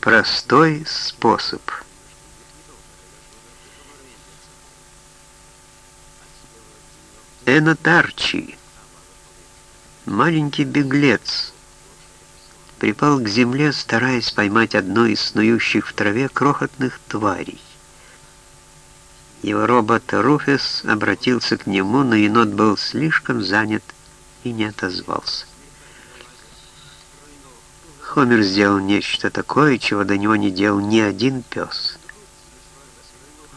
Простой способ. Энотарчи, маленький беглец, припал к земле, стараясь поймать одну из снующих в траве крохотных тварей. Его робот Руфес обратился к нему, но енот был слишком занят и не отозвался. Хомер сделал нечто такое, чего до него не делал ни один пес.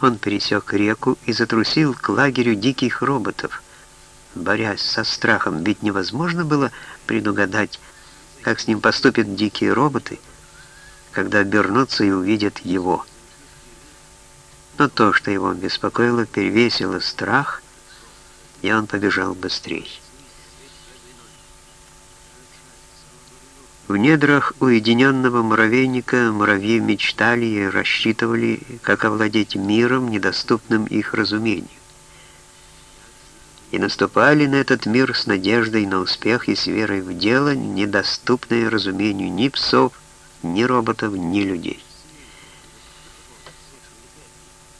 Он пересек реку и затрусил к лагерю диких роботов, борясь со страхом, ведь невозможно было предугадать, как с ним поступят дикие роботы, когда обернутся и увидят его. Но то, что его беспокоило, перевесило страх, и он побежал быстрее. В недрах уединенного муравейника муравьи мечтали и рассчитывали, как овладеть миром, недоступным их разумению. И наступали на этот мир с надеждой на успех и с верой в дело, недоступное разумению ни псов, ни роботов, ни людей.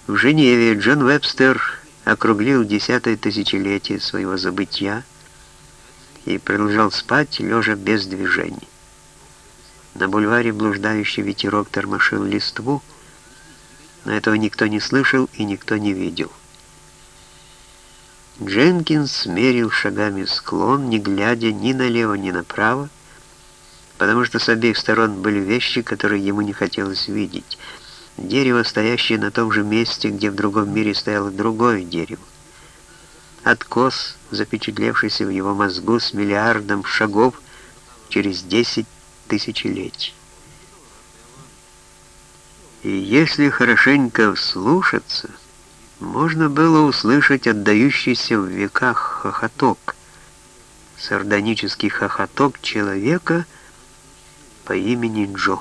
В Женеве Джон Вебстер округлил десятое тысячелетие своего забытия и продолжал спать, лежа без движения. На бульваре блуждающий ветерок тормошил листву, но этого никто не слышал и никто не видел. Дженкинс смерил шагами склон, не глядя ни налево, ни направо, потому что с обеих сторон были вещи, которые ему не хотелось видеть. Дерево, стоящее на том же месте, где в другом мире стояло другое дерево. Откос, запечатлевшийся в его мозгу с миллиардом шагов через десять тысячелетий. И если хорошенько вслушаться, можно было услышать отдающийся в веках хохоток, сардонический хохоток человека по имени Джо.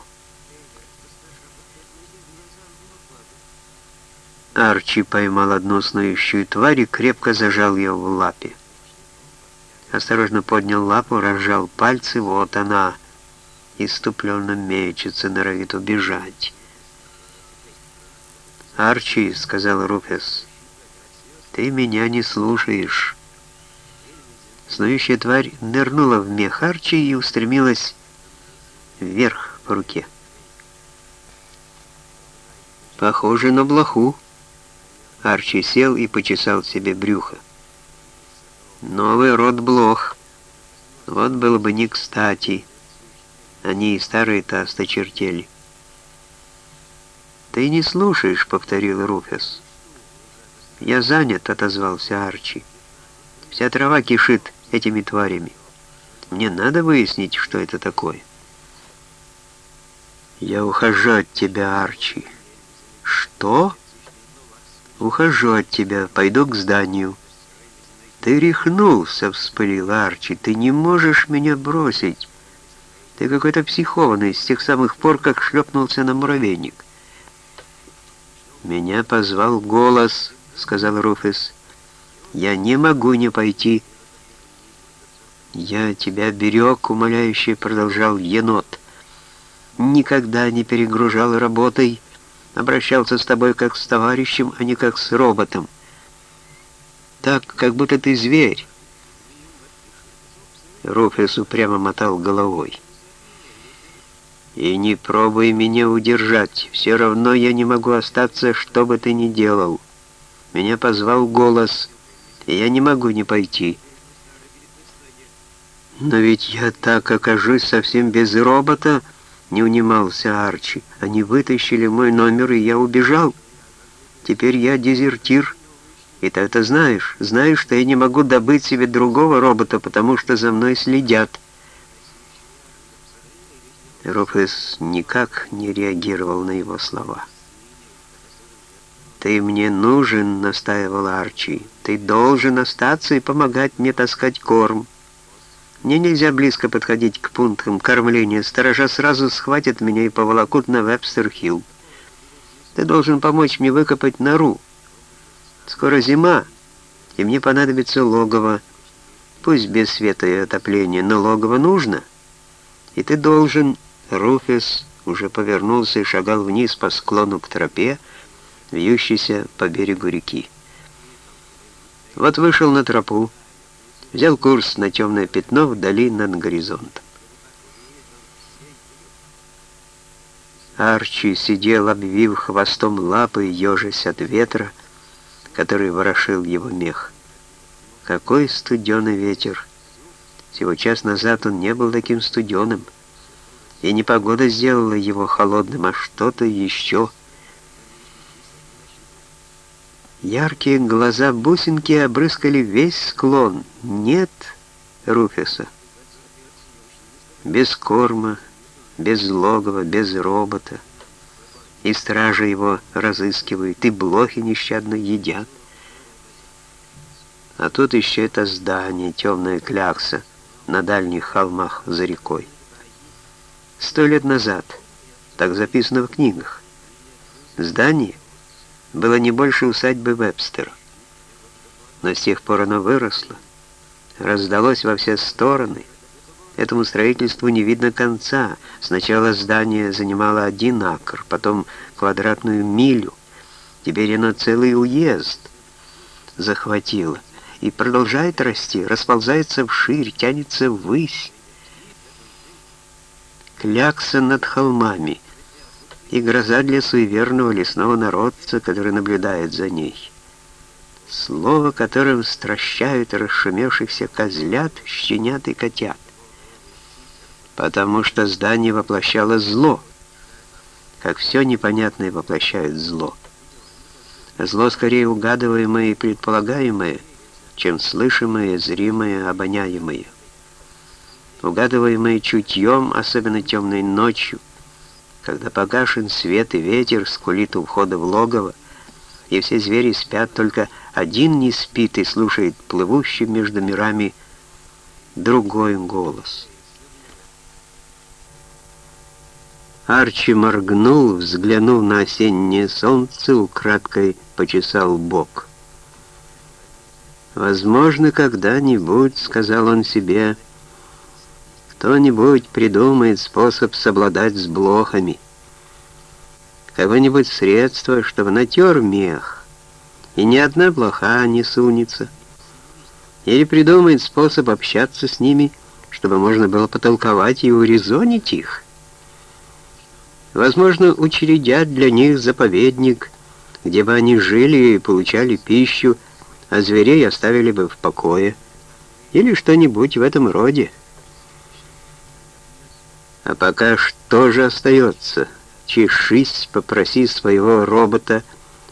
Арчи поймал одну снующую тварь и крепко зажал ее в лапе. Осторожно поднял лапу, разжал пальцы, вот она — иступленно мечется, норовит убежать. «Арчи», — сказал Руфес, — «ты меня не слушаешь». Снующая тварь нырнула в мех Арчи и устремилась вверх по руке. «Похоже на блоху». Арчи сел и почесал себе брюхо. «Новый род блох. Вот было бы не кстати». Они и старые-то осточертели. «Ты не слушаешь», — повторил Руфес. «Я занят», — отозвался Арчи. «Вся трава кишит этими тварями. Мне надо выяснить, что это такое». «Я ухожу от тебя, Арчи». «Что?» «Ухожу от тебя, пойду к зданию». «Ты рехнулся», — вспылил Арчи. «Ты не можешь меня бросить». Ты какой-то психованный с тех самых пор, как шлепнулся на муравейник. «Меня позвал голос», — сказал Руфес. «Я не могу не пойти». «Я тебя берег», — умоляюще продолжал енот. «Никогда не перегружал работой, обращался с тобой как с товарищем, а не как с роботом. Так, как будто ты зверь». Руфес упрямо мотал головой. И не пробуй меня удержать, все равно я не могу остаться, что бы ты ни делал. Меня позвал голос, и я не могу не пойти. Но ведь я так окажусь совсем без робота, не унимался Арчи. Они вытащили мой номер, и я убежал. Теперь я дезертир. И ты это знаешь. Знаешь, что я не могу добыть себе другого робота, потому что за мной следят. Руфус никак не реагировал на его слова. «Ты мне нужен», — настаивал Арчи. «Ты должен остаться и помогать мне таскать корм. Мне нельзя близко подходить к пунктам кормления. Сторожа сразу схватят меня и поволокут на Вебстер-Хилл. Ты должен помочь мне выкопать нору. Скоро зима, и мне понадобится логово. Пусть без света и отопления, но логово нужно. И ты должен Руфус уже повернулся и шагал вниз по склону к тропе, вьющейся по берегу реки. Вот вышел на тропу, взял курс на темное пятно вдали над горизонтом. Арчи сидел, обвив хвостом лапы, ежась от ветра, который ворошил его мех. Какой студеный ветер! Всего час назад он не был таким студеным, и не погода сделала его холодным, а что-то еще. Яркие глаза бусинки обрыскали весь склон. Нет Руфеса. Без корма, без логова, без робота. И стражи его разыскивают, и блохи нещадно едят. А тут еще это здание, темная клякса — на дальних холмах за рекой. Сто лет назад, так записано в книгах, здание было не больше усадьбы Вебстера. Но с тех пор оно выросло, раздалось во все стороны. Этому строительству не видно конца. Сначала здание занимало один акр, потом квадратную милю. Теперь оно целый уезд захватило и продолжает расти, расползается вширь, тянется ввысь. Клякса над холмами и гроза для суеверного лесного народца, который наблюдает за ней. Слово, которым стращают расшумевшихся козлят, щенят и котят. Потому что здание воплощало зло, как все непонятное воплощает зло. Зло скорее угадываемое и предполагаемое — чем слышимое, зримое, обоняемое. Угадываемое чутьем, особенно темной ночью, когда погашен свет и ветер скулит у входа в логово, и все звери спят, только один не спит и слушает плывущий между мирами другой голос. Арчи моргнул, взглянул на осеннее солнце, украдкой почесал бок. «Возможно, когда-нибудь, — сказал он себе, — кто-нибудь придумает способ совладать с блохами. Какое-нибудь средство, чтобы натер мех, и ни одна блоха не сунется. Или придумает способ общаться с ними, чтобы можно было потолковать и урезонить их. Возможно, учредят для них заповедник, где бы они жили и получали пищу, а зверей оставили бы в покое, или что-нибудь в этом роде. А пока что же остается? Чешись, попроси своего робота,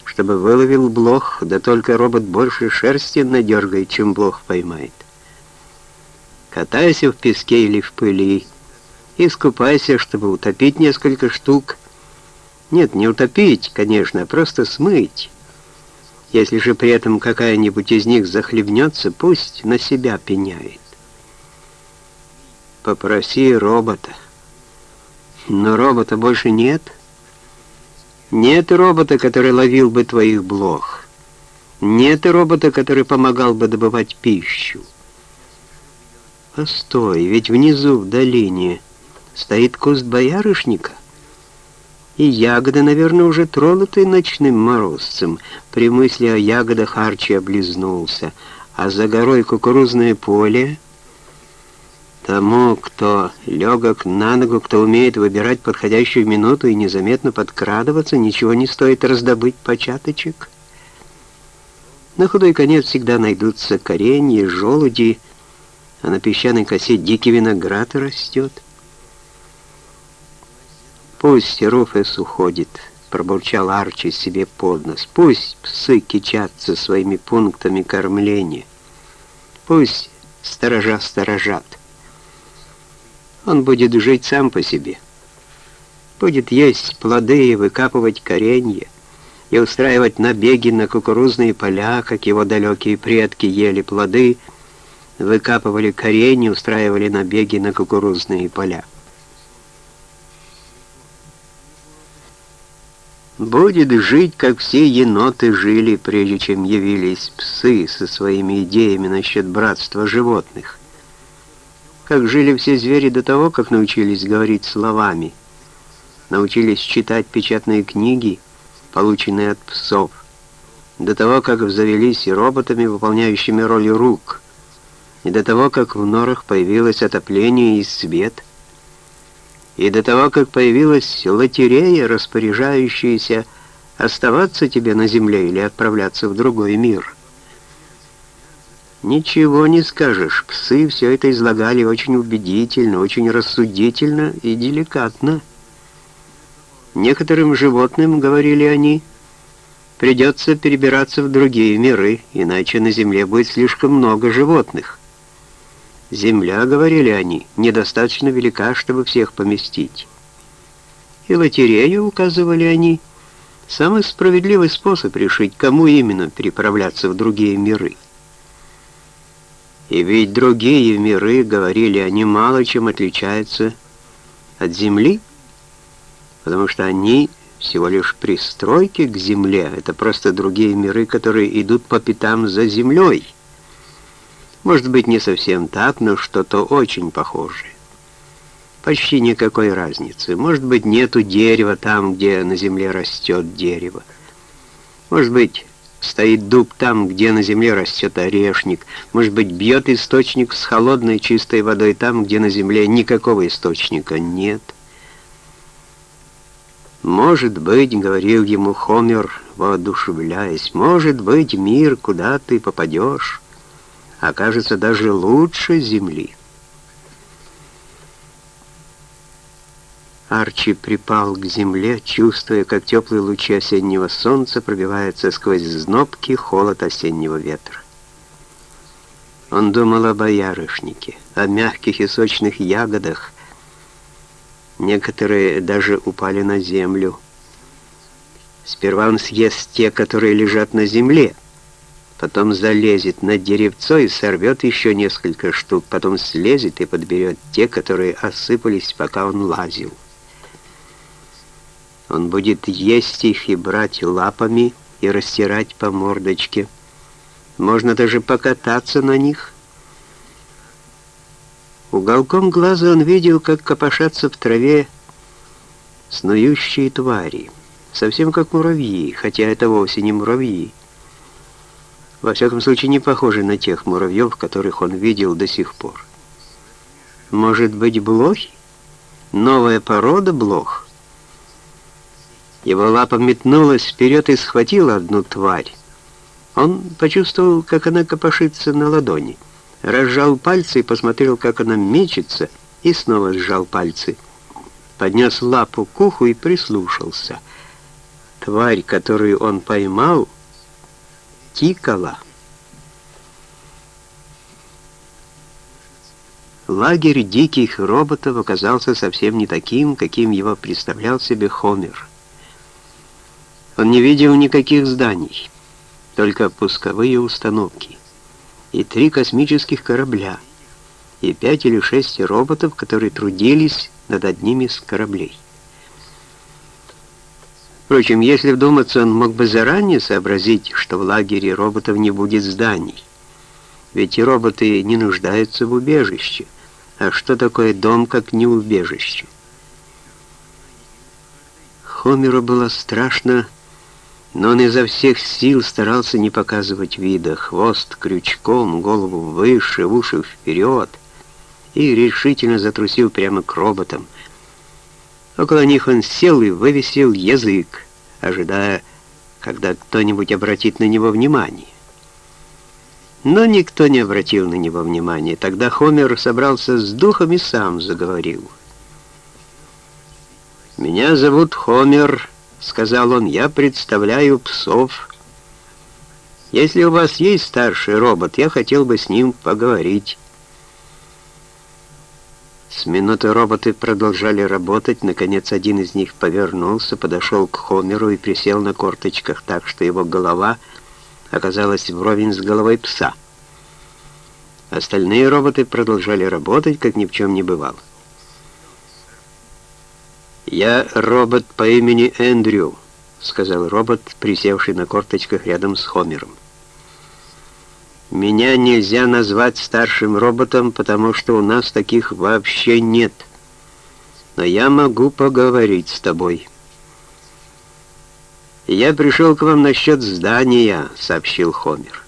чтобы выловил блох, да только робот больше шерсти надергает, чем блох поймает. Катайся в песке или в пыли, и скупайся, чтобы утопить несколько штук. Нет, не утопить, конечно, а просто смыть. Если же при этом какая-нибудь из них захлебнется, пусть на себя пеняет. Попроси робота. Но робота больше нет. Нет робота, который ловил бы твоих блох. Нет робота, который помогал бы добывать пищу. Постой, ведь внизу в долине стоит куст боярышника и ягоды, наверное, уже тронуты ночным морозцем. При мысли о ягодах Арчи облизнулся, а за горой кукурузное поле... Тому, кто легок на ногу, кто умеет выбирать подходящую минуту и незаметно подкрадываться, ничего не стоит раздобыть початочек. На худой конец всегда найдутся коренья, желуди, а на песчаной косе дикий виноград растет. «Пусть Руфес уходит», — пробурчал Арчи себе под нос. «Пусть псы кичатся своими пунктами кормления. Пусть сторожа сторожат. Он будет жить сам по себе. Будет есть плоды и выкапывать коренья, и устраивать набеги на кукурузные поля, как его далекие предки ели плоды, выкапывали коренья, устраивали набеги на кукурузные поля. будет жить, как все еноты жили, прежде чем явились псы со своими идеями насчет братства животных. Как жили все звери до того, как научились говорить словами. научились читать печатные книги, полученные от псов, до того, как завелись роботами, выполняющими роль рук, и до того, как в норах появилось отопление и свет, и до того, как появилась лотерея, распоряжающаяся оставаться тебе на земле или отправляться в другой мир. Ничего не скажешь, псы все это излагали очень убедительно, очень рассудительно и деликатно. Некоторым животным, говорили они, придется перебираться в другие миры, иначе на Земле будет слишком много животных. Земля, говорили они, недостаточно велика, чтобы всех поместить. И лотерею, указывали они, самый справедливый способ решить, кому именно переправляться в другие миры. И ведь другие миры, говорили они, мало чем отличаются от Земли, потому что они всего лишь пристройки к Земле, это просто другие миры, которые идут по пятам за Землей. Может быть, не совсем так, но что-то очень похожее. Почти никакой разницы. Может быть, нету дерева там, где на земле растет дерево. Может быть, стоит дуб там, где на земле растет орешник. Может быть, бьет источник с холодной чистой водой там, где на земле никакого источника нет. «Может быть, — говорил ему Хомер, воодушевляясь, — может быть, мир, куда ты попадешь, окажется даже лучше земли». Арчи припал к земле, чувствуя, как теплые лучи осеннего солнца пробиваются сквозь знобкий холод осеннего ветра. Он думал о боярышнике, о мягких и сочных ягодах, Некоторые даже упали на землю. Сперва он съест те, которые лежат на земле, потом залезет на деревцо и сорвет еще несколько штук, потом слезет и подберет те, которые осыпались, пока он лазил. Он будет есть их и брать лапами и растирать по мордочке. Можно даже покататься на них — Уголком глаза он видел, как копошатся в траве снующие твари, совсем как муравьи, хотя это вовсе не муравьи. Во всяком случае, не похожи на тех муравьев, которых он видел до сих пор. Может быть, блохи? Новая порода блох? Его лапа метнулась вперед и схватила одну тварь. Он почувствовал, как она копошится на ладони разжал пальцы и посмотрел, как она мечется, и снова сжал пальцы. Поднес лапу к уху и прислушался. Тварь, которую он поймал, тикала. Лагерь диких роботов оказался совсем не таким, каким его представлял себе Хомер. Он не видел никаких зданий, только пусковые установки и три космических корабля, и пять или шесть роботов, которые трудились над одним из кораблей. Впрочем, если вдуматься, он мог бы заранее сообразить, что в лагере роботов не будет зданий. Ведь и роботы не нуждаются в убежище. А что такое дом, как не убежище? Хомеру было страшно, но он изо всех сил старался не показывать вида, хвост крючком, голову выше, уши вперед, и решительно затрусил прямо к роботам. Около них он сел и вывесил язык, ожидая, когда кто-нибудь обратит на него внимание. Но никто не обратил на него внимания. Тогда Хомер собрался с духом и сам заговорил. «Меня зовут Хомер», — сказал он, — «я представляю псов. Если у вас есть старший робот, я хотел бы с ним поговорить». С минуты роботы продолжали работать. Наконец, один из них повернулся, подошел к Хомеру и присел на корточках так, что его голова оказалась вровень с головой пса. Остальные роботы продолжали работать, как ни в чем не бывало. «Я робот по имени Эндрю», — сказал робот, присевший на корточках рядом с Хомером. «Меня нельзя назвать старшим роботом, потому что у нас таких вообще нет. но я могу поговорить с тобой». «Я пришел к вам насчет здания», — сообщил Хомер.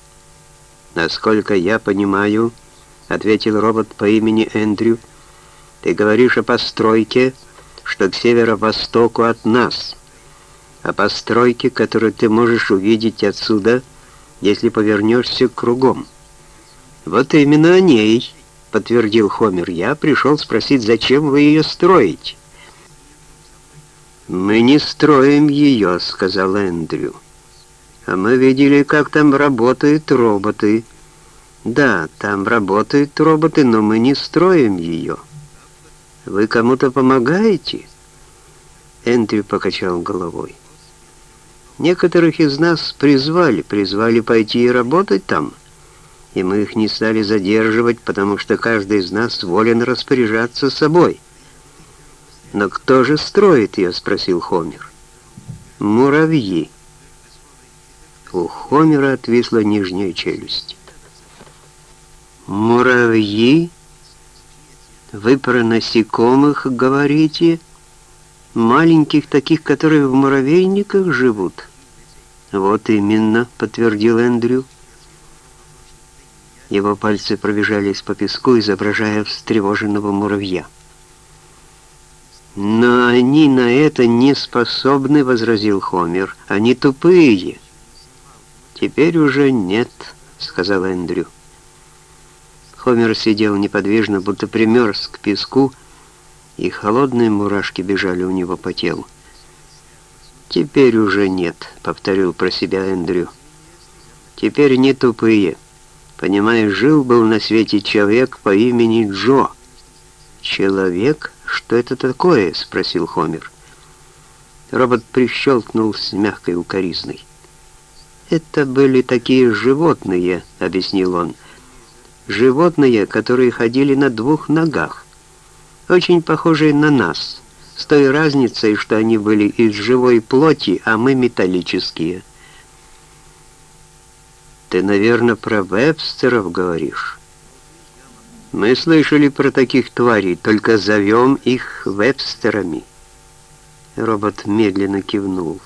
«Насколько я понимаю», — ответил робот по имени Эндрю, — «ты говоришь о постройке, что к северо-востоку от нас, о постройке, которую ты можешь увидеть отсюда, если повернешься кругом». «Вот именно о ней», — подтвердил Хомер. «Я пришел спросить, зачем вы ее строите?» «Мы не строим ее», — сказал Эндрю. «А мы видели, как там работают роботы». «Да, там работают роботы, но мы не строим ее». «Вы кому-то помогаете?» Эндрю покачал головой. «Некоторых из нас призвали, призвали пойти и работать там» и мы их не стали задерживать, потому что каждый из нас волен распоряжаться собой. «Но кто же строит ее?» — спросил Хомер. «Муравьи». У Хомера отвисла нижняя челюсть. «Муравьи? Вы про насекомых говорите? Маленьких таких, которые в муравейниках живут?» «Вот именно», — подтвердил Эндрю. Его пальцы пробежались по песку, изображая встревоженного муравья. «Но они на это не способны», — возразил Хомер. «Они тупые». «Теперь уже нет», — сказал Эндрю. Хомер сидел неподвижно, будто примерз к песку, и холодные мурашки бежали у него по телу. «Теперь уже нет», — повторил про себя Эндрю. «Теперь не тупые. Понимаешь, жил-был на свете человек по имени Джо». «Человек?» «Что это такое?» — спросил Хомер. Робот прищелкнул с мягкой укоризной. «Это были такие животные», — объяснил он. «Животные, которые ходили на двух ногах, очень похожие на нас, с той разницей, что они были из живой плоти, а мы металлические». «Ты, наверное, про вебстеров говоришь?» Мы слышали про таких тварей, только зовем их вебстерами. Робот медленно кивнул.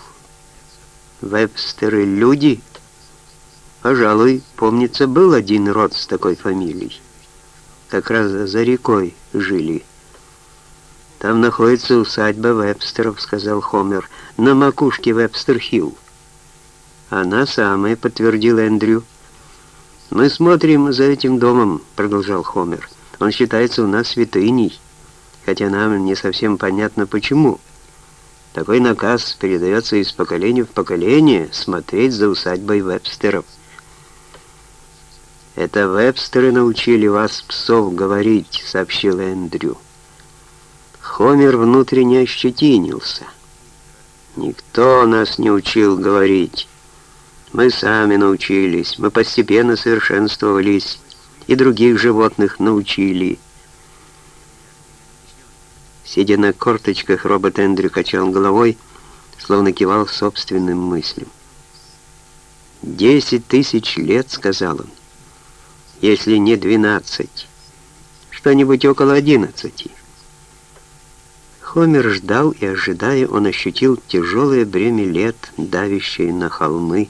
Вебстеры — люди? Пожалуй, помнится, был один род с такой фамилией. Как раз за рекой жили. Там находится усадьба Вебстеров, сказал Хомер, на макушке Вебстер-Хилл. Она самая, подтвердил Эндрю. «Мы смотрим за этим домом», — продолжал Хомер. «Он считается у нас святыней, хотя нам не совсем понятно, почему. Такой наказ передается из поколения в поколение смотреть за усадьбой Вебстеров». «Это Вебстеры научили вас, псов, говорить», — сообщил Эндрю. Хомер внутренне ощетинился. «Никто нас не учил говорить». Мы сами научились, мы постепенно совершенствовались, и других животных научили. Сидя на корточках, робот Эндрю качал головой, словно кивал собственным мыслям. «Десять тысяч лет», — сказал он, — «если не двенадцать, что-нибудь около одиннадцати». Хомер ждал и, ожидая, он ощутил тяжелое бремя лет, давящее на холмы,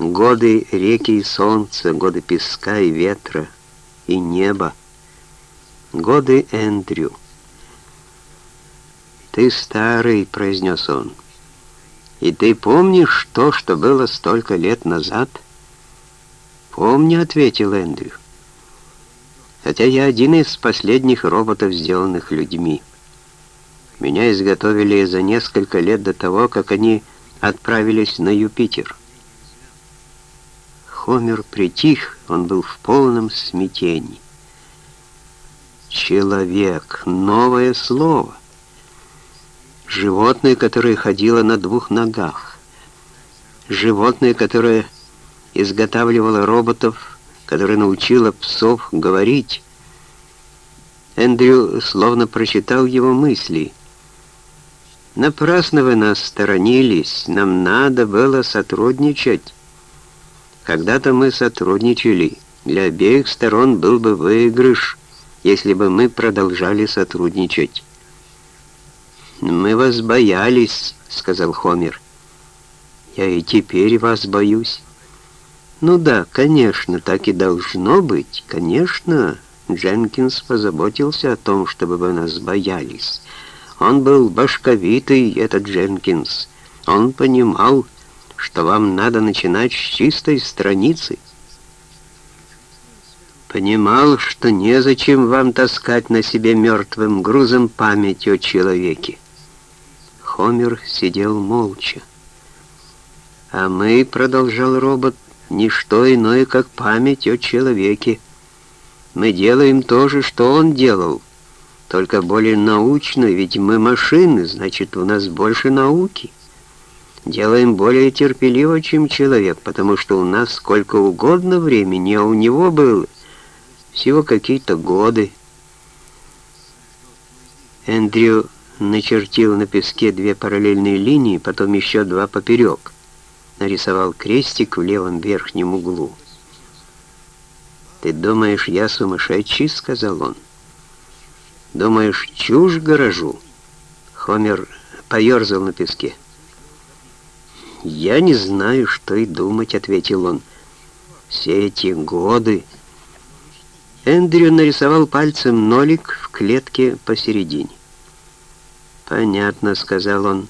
Годы реки и солнца, годы песка и ветра, и неба. Годы Эндрю. «Ты старый», — произнес он. «И ты помнишь то, что было столько лет назад?» «Помню», — ответил Эндрю. «Хотя я один из последних роботов, сделанных людьми. Меня изготовили за несколько лет до того, как они отправились на Юпитер». Хомер притих, он был в полном смятении. Человек — новое слово. Животное, которое ходило на двух ногах. Животное, которое изготавливало роботов, которое научило псов говорить. Эндрю словно прочитал его мысли. «Напрасно вы нас сторонились, нам надо было сотрудничать». Когда-то мы сотрудничали. Для обеих сторон был бы выигрыш, если бы мы продолжали сотрудничать. «Мы вас боялись», — сказал Хомер. «Я и теперь вас боюсь». «Ну да, конечно, так и должно быть. Конечно, Дженкинс позаботился о том, чтобы вы нас боялись. Он был башковитый, этот Дженкинс. Он понимал, что вам надо начинать с чистой страницы. Понимал, что незачем вам таскать на себе мертвым грузом память о человеке. Хомер сидел молча. «А мы, — продолжал робот, — не что иное, как память о человеке. Мы делаем то же, что он делал, только более научно, ведь мы машины, значит, у нас больше науки. Делаем более терпеливо, чем человек, потому что у нас сколько угодно времени, а у него было всего какие-то годы. Эндрю начертил на песке две параллельные линии, потом еще два поперек. Нарисовал крестик в левом верхнем углу. «Ты думаешь, я сумасшедший?» — сказал он. «Думаешь, чушь горожу?» Хомер поерзал на песке. «Я не знаю, что и думать», — ответил он. «Все эти годы...» Эндрю нарисовал пальцем нолик в клетке посередине. «Понятно», — сказал он.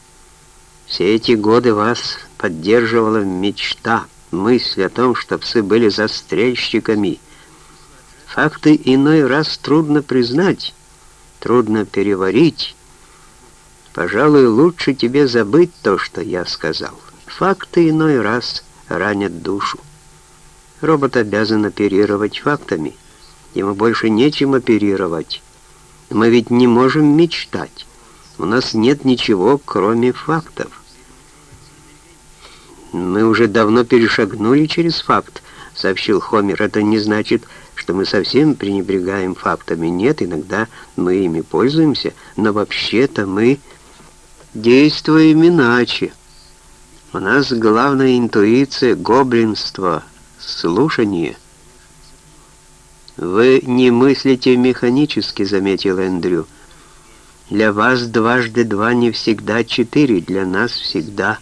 «Все эти годы вас поддерживала мечта, мысль о том, что псы были застрельщиками. Факты иной раз трудно признать, трудно переварить. Пожалуй, лучше тебе забыть то, что я сказал. Факты иной раз ранят душу. Робот обязан оперировать фактами». Ему больше нечем оперировать. Мы ведь не можем мечтать. У нас нет ничего, кроме фактов. Мы уже давно перешагнули через факт, сообщил Хомер. Это не значит, что мы совсем пренебрегаем фактами. Нет, иногда мы ими пользуемся, но вообще-то мы действуем иначе. У нас главная интуиция — гоблинство, слушание — «Вы не мыслите механически», — заметил Эндрю. «Для вас дважды два не всегда четыре, для нас всегда».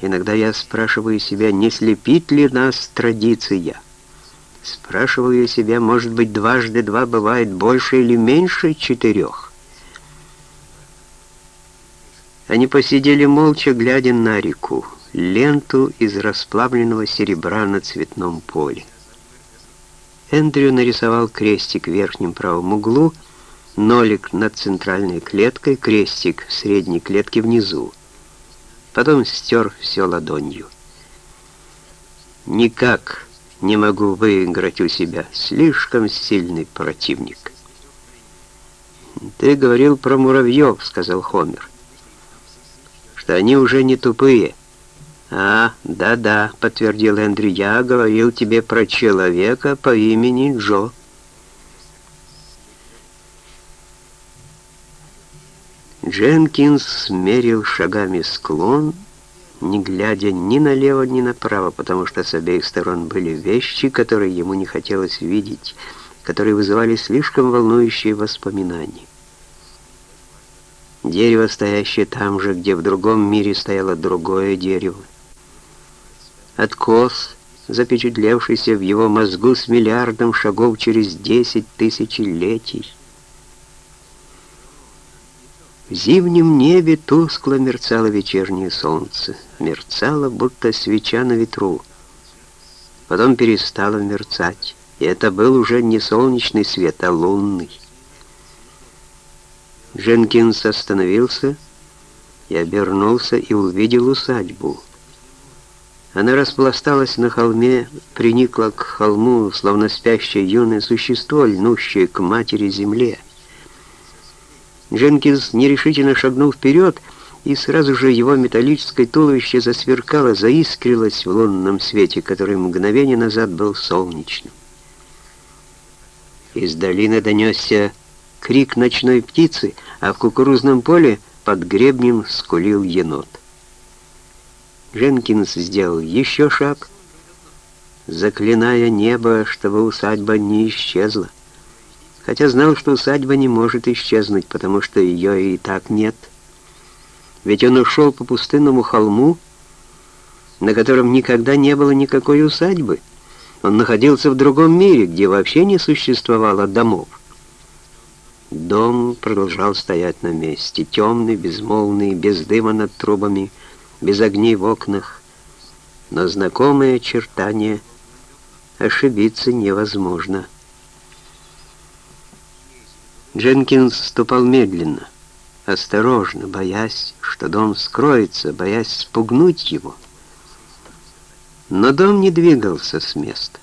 Иногда я спрашиваю себя, не слепит ли нас традиция. Спрашиваю себя, может быть, дважды два бывает больше или меньше четырех. Они посидели молча, глядя на реку, ленту из расплавленного серебра на цветном поле. Эндрю нарисовал крестик в верхнем правом углу, нолик над центральной клеткой, крестик в средней клетке внизу. Потом стер все ладонью. «Никак не могу выиграть у себя. Слишком сильный противник». «Ты говорил про муравьев», — сказал Хомер, — «что они уже не тупые». «А, да-да», — подтвердил Эндрю, — «я говорил тебе про человека по имени Джо». Дженкинс смерил шагами склон, не глядя ни налево, ни направо, потому что с обеих сторон были вещи, которые ему не хотелось видеть, которые вызывали слишком волнующие воспоминания. Дерево, стоящее там же, где в другом мире стояло другое дерево, откос, запечатлевшийся в его мозгу с миллиардом шагов через десять тысячелетий. В зимнем небе тускло мерцало вечернее солнце, мерцало, будто свеча на ветру. Потом перестало мерцать, и это был уже не солнечный свет, а лунный. Дженкинс остановился и обернулся и увидел усадьбу. Она распласталась на холме, приникла к холму, словно спящее юное существо, льнущее к матери-земле. Дженкинс нерешительно шагнул вперед, и сразу же его металлическое туловище засверкало, заискрилось в лунном свете, который мгновение назад был солнечным. Из долины донесся крик ночной птицы, а в кукурузном поле под гребнем скулил енот. Дженкинс сделал еще шаг, заклиная небо, чтобы усадьба не исчезла. Хотя знал, что усадьба не может исчезнуть, потому что ее и так нет. Ведь он ушел по пустынному холму, на котором никогда не было никакой усадьбы. Он находился в другом мире, где вообще не существовало домов. Дом продолжал стоять на месте, темный, безмолвный, без дыма над трубами, без огней в окнах, но знакомые очертания ошибиться невозможно. Дженкинс ступал медленно, осторожно, боясь, что дом скроется, боясь спугнуть его. Но дом не двигался с места.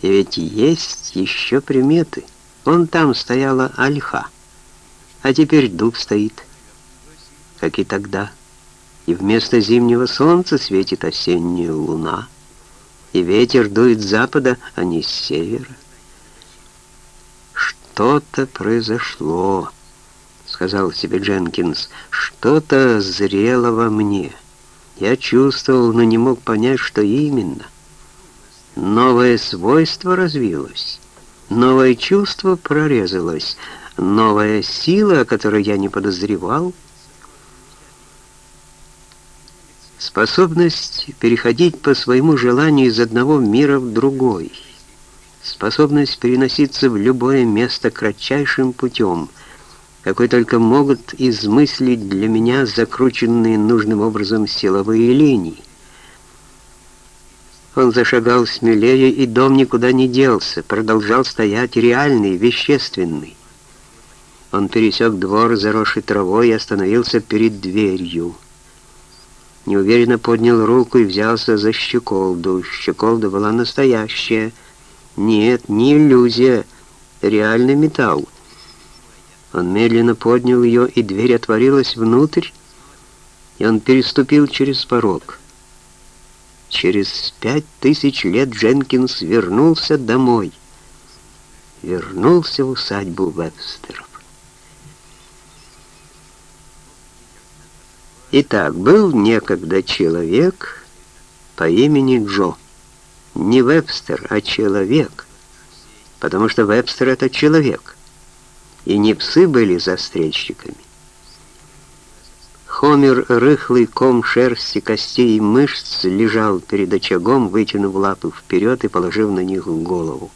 И ведь есть еще приметы. Вон там стояла ольха, а теперь дуб стоит, как и тогда. И вместо зимнего солнца светит осенняя луна, и ветер дует с запада, а не с севера. «Что-то произошло», — сказал себе Дженкинс, — «что-то зрело во мне». Я чувствовал, но не мог понять, что именно. Новое свойство развилось, новое чувство прорезалось, новая сила, о которой я не подозревал. Способность переходить по своему желанию из одного мира в другой. Способность переноситься в любое место кратчайшим путем — какой только могут измыслить для меня закрученные нужным образом силовые линии. Он зашагал смелее, и дом никуда не делся, продолжал стоять реальный, вещественный. Он пересек двор, заросший травой, и остановился перед дверью. Неуверенно поднял руку и взялся за щеколду. Щеколда была настоящая. Нет, не иллюзия, реальный металл. Он медленно поднял ее, и дверь отворилась внутрь, и он переступил через порог. Через пять тысяч лет Дженкинс вернулся домой. Вернулся в усадьбу Вебстеров. Итак, был некогда человек по имени Джо. Не Вебстер, а человек, потому что Вебстер — это человек — и не псы были застрельщиками. Хомер, рыхлый ком шерсти, костей и мышц, лежал перед очагом, вытянув лапы вперед и положив на них голову.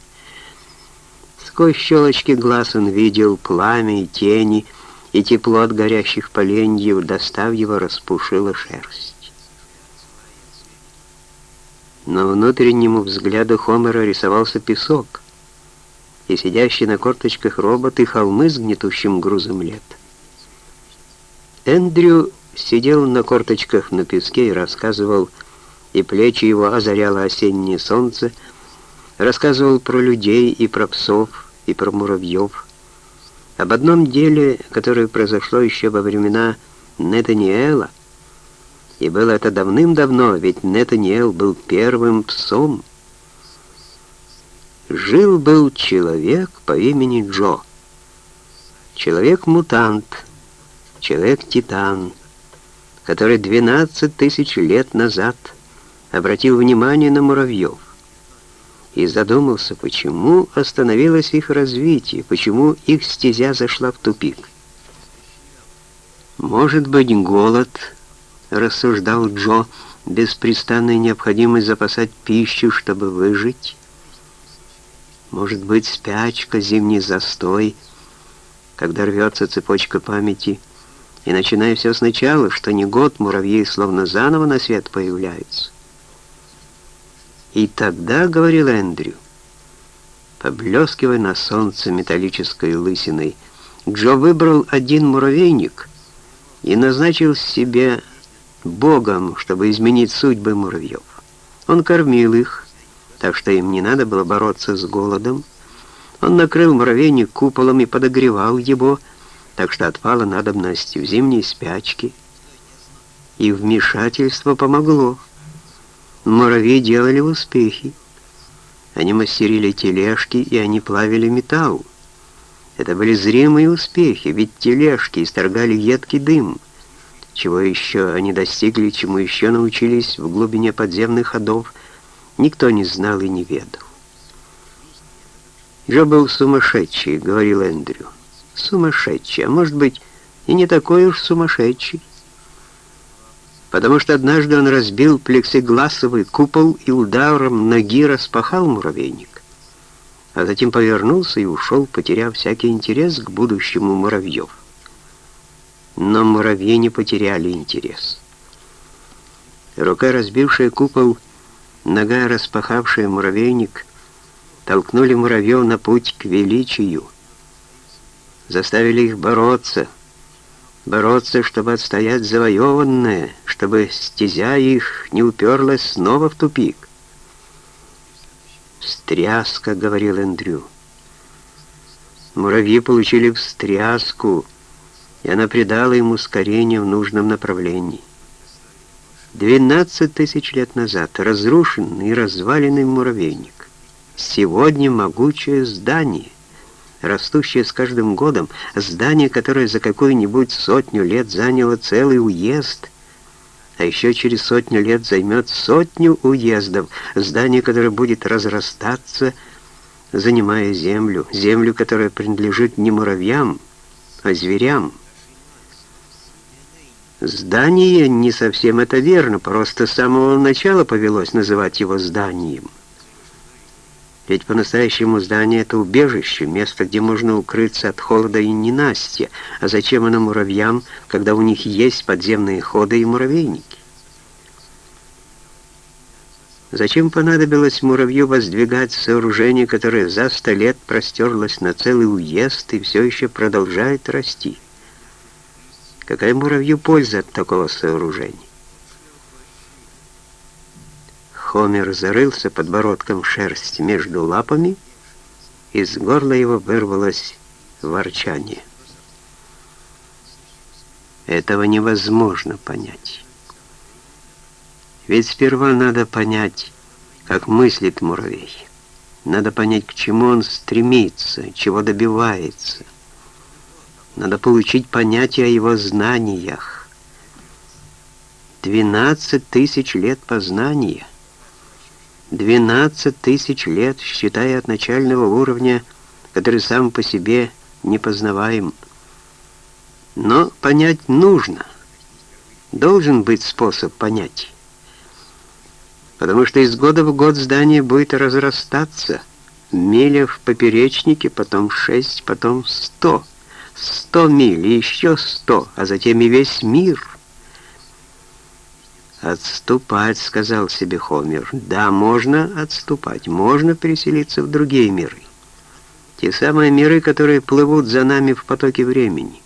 Сквозь щелочки глаз он видел пламя и тени, и тепло от горящих поленьев, достав его, распушила шерсть. Но внутреннему взгляду Хомера рисовался песок — и сидящий на корточках робот, и холмы с гнетущим грузом лет. Эндрю сидел на корточках на песке и рассказывал, и плечи его озаряло осеннее солнце, рассказывал про людей и про псов, и про муравьев, об одном деле, которое произошло еще во времена Нетаниэла, и было это давным-давно, ведь Нетаниэл был первым псом, Жил-был человек по имени Джо. Человек-мутант, человек-титан, который 12 тысяч лет назад обратил внимание на муравьев и задумался, почему остановилось их развитие, почему их стезя зашла в тупик. «Может быть, голод», — рассуждал Джо, — «беспрестанная необходимость запасать пищу, чтобы выжить». Может быть, спячка, зимний застой, когда рвется цепочка памяти, и начиная все сначала, что не год муравьи словно заново на свет появляются. И тогда, говорил Эндрю, поблескивая на солнце металлической лысиной, Джо выбрал один муравейник и назначил себе богом, чтобы изменить судьбы муравьев. Он кормил их, так что им не надо было бороться с голодом. Он накрыл муравейник куполом и подогревал его, так что отпала надобность в зимней спячке. И вмешательство помогло. Муравьи делали успехи. Они мастерили тележки, и они плавили металл. Это были зримые успехи, ведь тележки исторгали едкий дым. Чего еще они достигли, чему еще научились в глубине подземных ходов, никто не знал и не ведал. Джо был сумасшедший, говорил Эндрю. Сумасшедший, а может быть, и не такой уж сумасшедший. Потому что однажды он разбил плексигласовый купол и ударом ноги распахал муравейник, а затем повернулся и ушел, потеряв всякий интерес к будущему муравьев. Но муравьи не потеряли интерес. Рука, разбившая купол, нога, распахавшая муравейник — толкнули муравьев на путь к величию, заставили их бороться, бороться, чтобы отстоять завоеванное, чтобы стезя их не уперлась снова в тупик. «Встряска», — говорил Эндрю. Муравьи получили встряску, и она придала им ускорение в нужном направлении. Двенадцать тысяч лет назад разрушенный и разваленный муравейник Сегодня могучее здание, растущее с каждым годом, здание, которое за какую-нибудь сотню лет заняло целый уезд, а еще через сотню лет займет сотню уездов, здание, которое будет разрастаться, занимая землю, землю, которая принадлежит не муравьям, а зверям. Здание не совсем это верно, просто с самого начала повелось называть его зданием. Ведь по-настоящему здание — это убежище, место, где можно укрыться от холода и ненастья. А зачем оно муравьям, когда у них есть подземные ходы и муравейники? Зачем понадобилось муравью воздвигать сооружение, которое за сто лет простерлось на целый уезд и все еще продолжает расти? Какая муравью польза от такого сооружения? Хомер зарылся подбородком в шерсть между лапами, из горла его вырвалось ворчание. Этого невозможно понять. Ведь сперва надо понять, как мыслит муравей. Надо понять, к чему он стремится, чего добивается. Надо получить понятие о его знаниях. 12 тысяч лет познания — 12 тысяч лет, считая от начального уровня, который сам по себе непознаваем. Но понять нужно. Должен быть способ понять. Потому что из года в год здание будет разрастаться. Миля в поперечнике, потом шесть, потом сто. Сто миль, еще сто, а затем и весь мир — «Отступать», — сказал себе Хомер. «Да, можно отступать, можно переселиться в другие миры. Те самые миры, которые плывут за нами в потоке времени.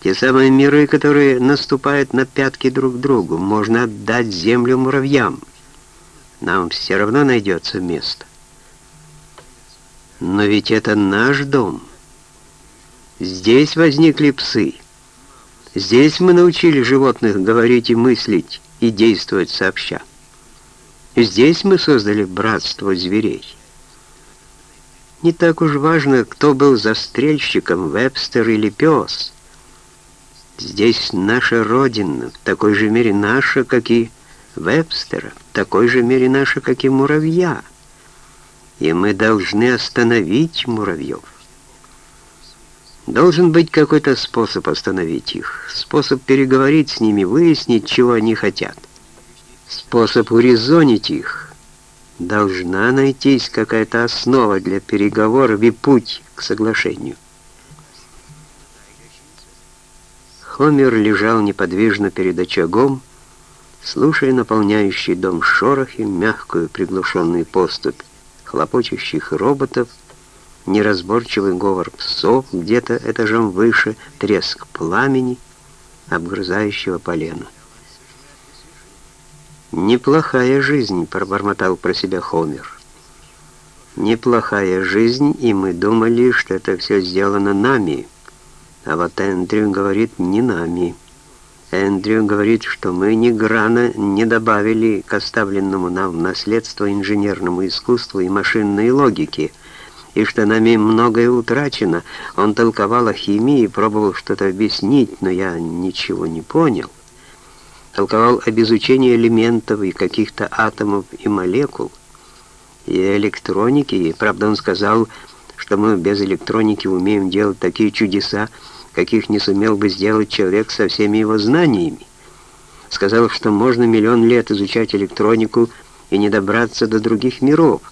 Те самые миры, которые наступают на пятки друг другу. Можно отдать землю муравьям. Нам все равно найдется место. Но ведь это наш дом. Здесь возникли псы». Здесь мы научили животных говорить и мыслить, и действовать сообща. Здесь мы создали братство зверей. Не так уж важно, кто был застрельщиком, Вебстер или пес. Здесь наша Родина, в такой же мере наша, как и Вебстера, в такой же мере наша, как и муравья. И мы должны остановить муравьев. Должен быть какой-то способ остановить их, способ переговорить с ними, выяснить, чего они хотят, способ урезонить их. Должна найтись какая-то основа для переговоров и путь к соглашению. Хомер лежал неподвижно перед очагом, слушая наполняющий дом шорохи, мягкую приглушенную поступь хлопочущих роботов, неразборчивый говор псов где-то этажом выше, треск пламени, обгрызающего полено. «Неплохая жизнь», — пробормотал про себя Хомер. «Неплохая жизнь, и мы думали, что это все сделано нами. А вот Эндрю говорит, не нами. Эндрю говорит, что мы ни грана не добавили к оставленному нам наследство инженерному искусству и машинной логике — и что нами многое утрачено. Он толковал о химии и пробовал что-то объяснить, но я ничего не понял. Толковал об изучении элементов и каких-то атомов и молекул, и электроники, и, правда, он сказал, что мы без электроники умеем делать такие чудеса, каких не сумел бы сделать человек со всеми его знаниями. Сказал, что можно миллион лет изучать электронику и не добраться до других миров,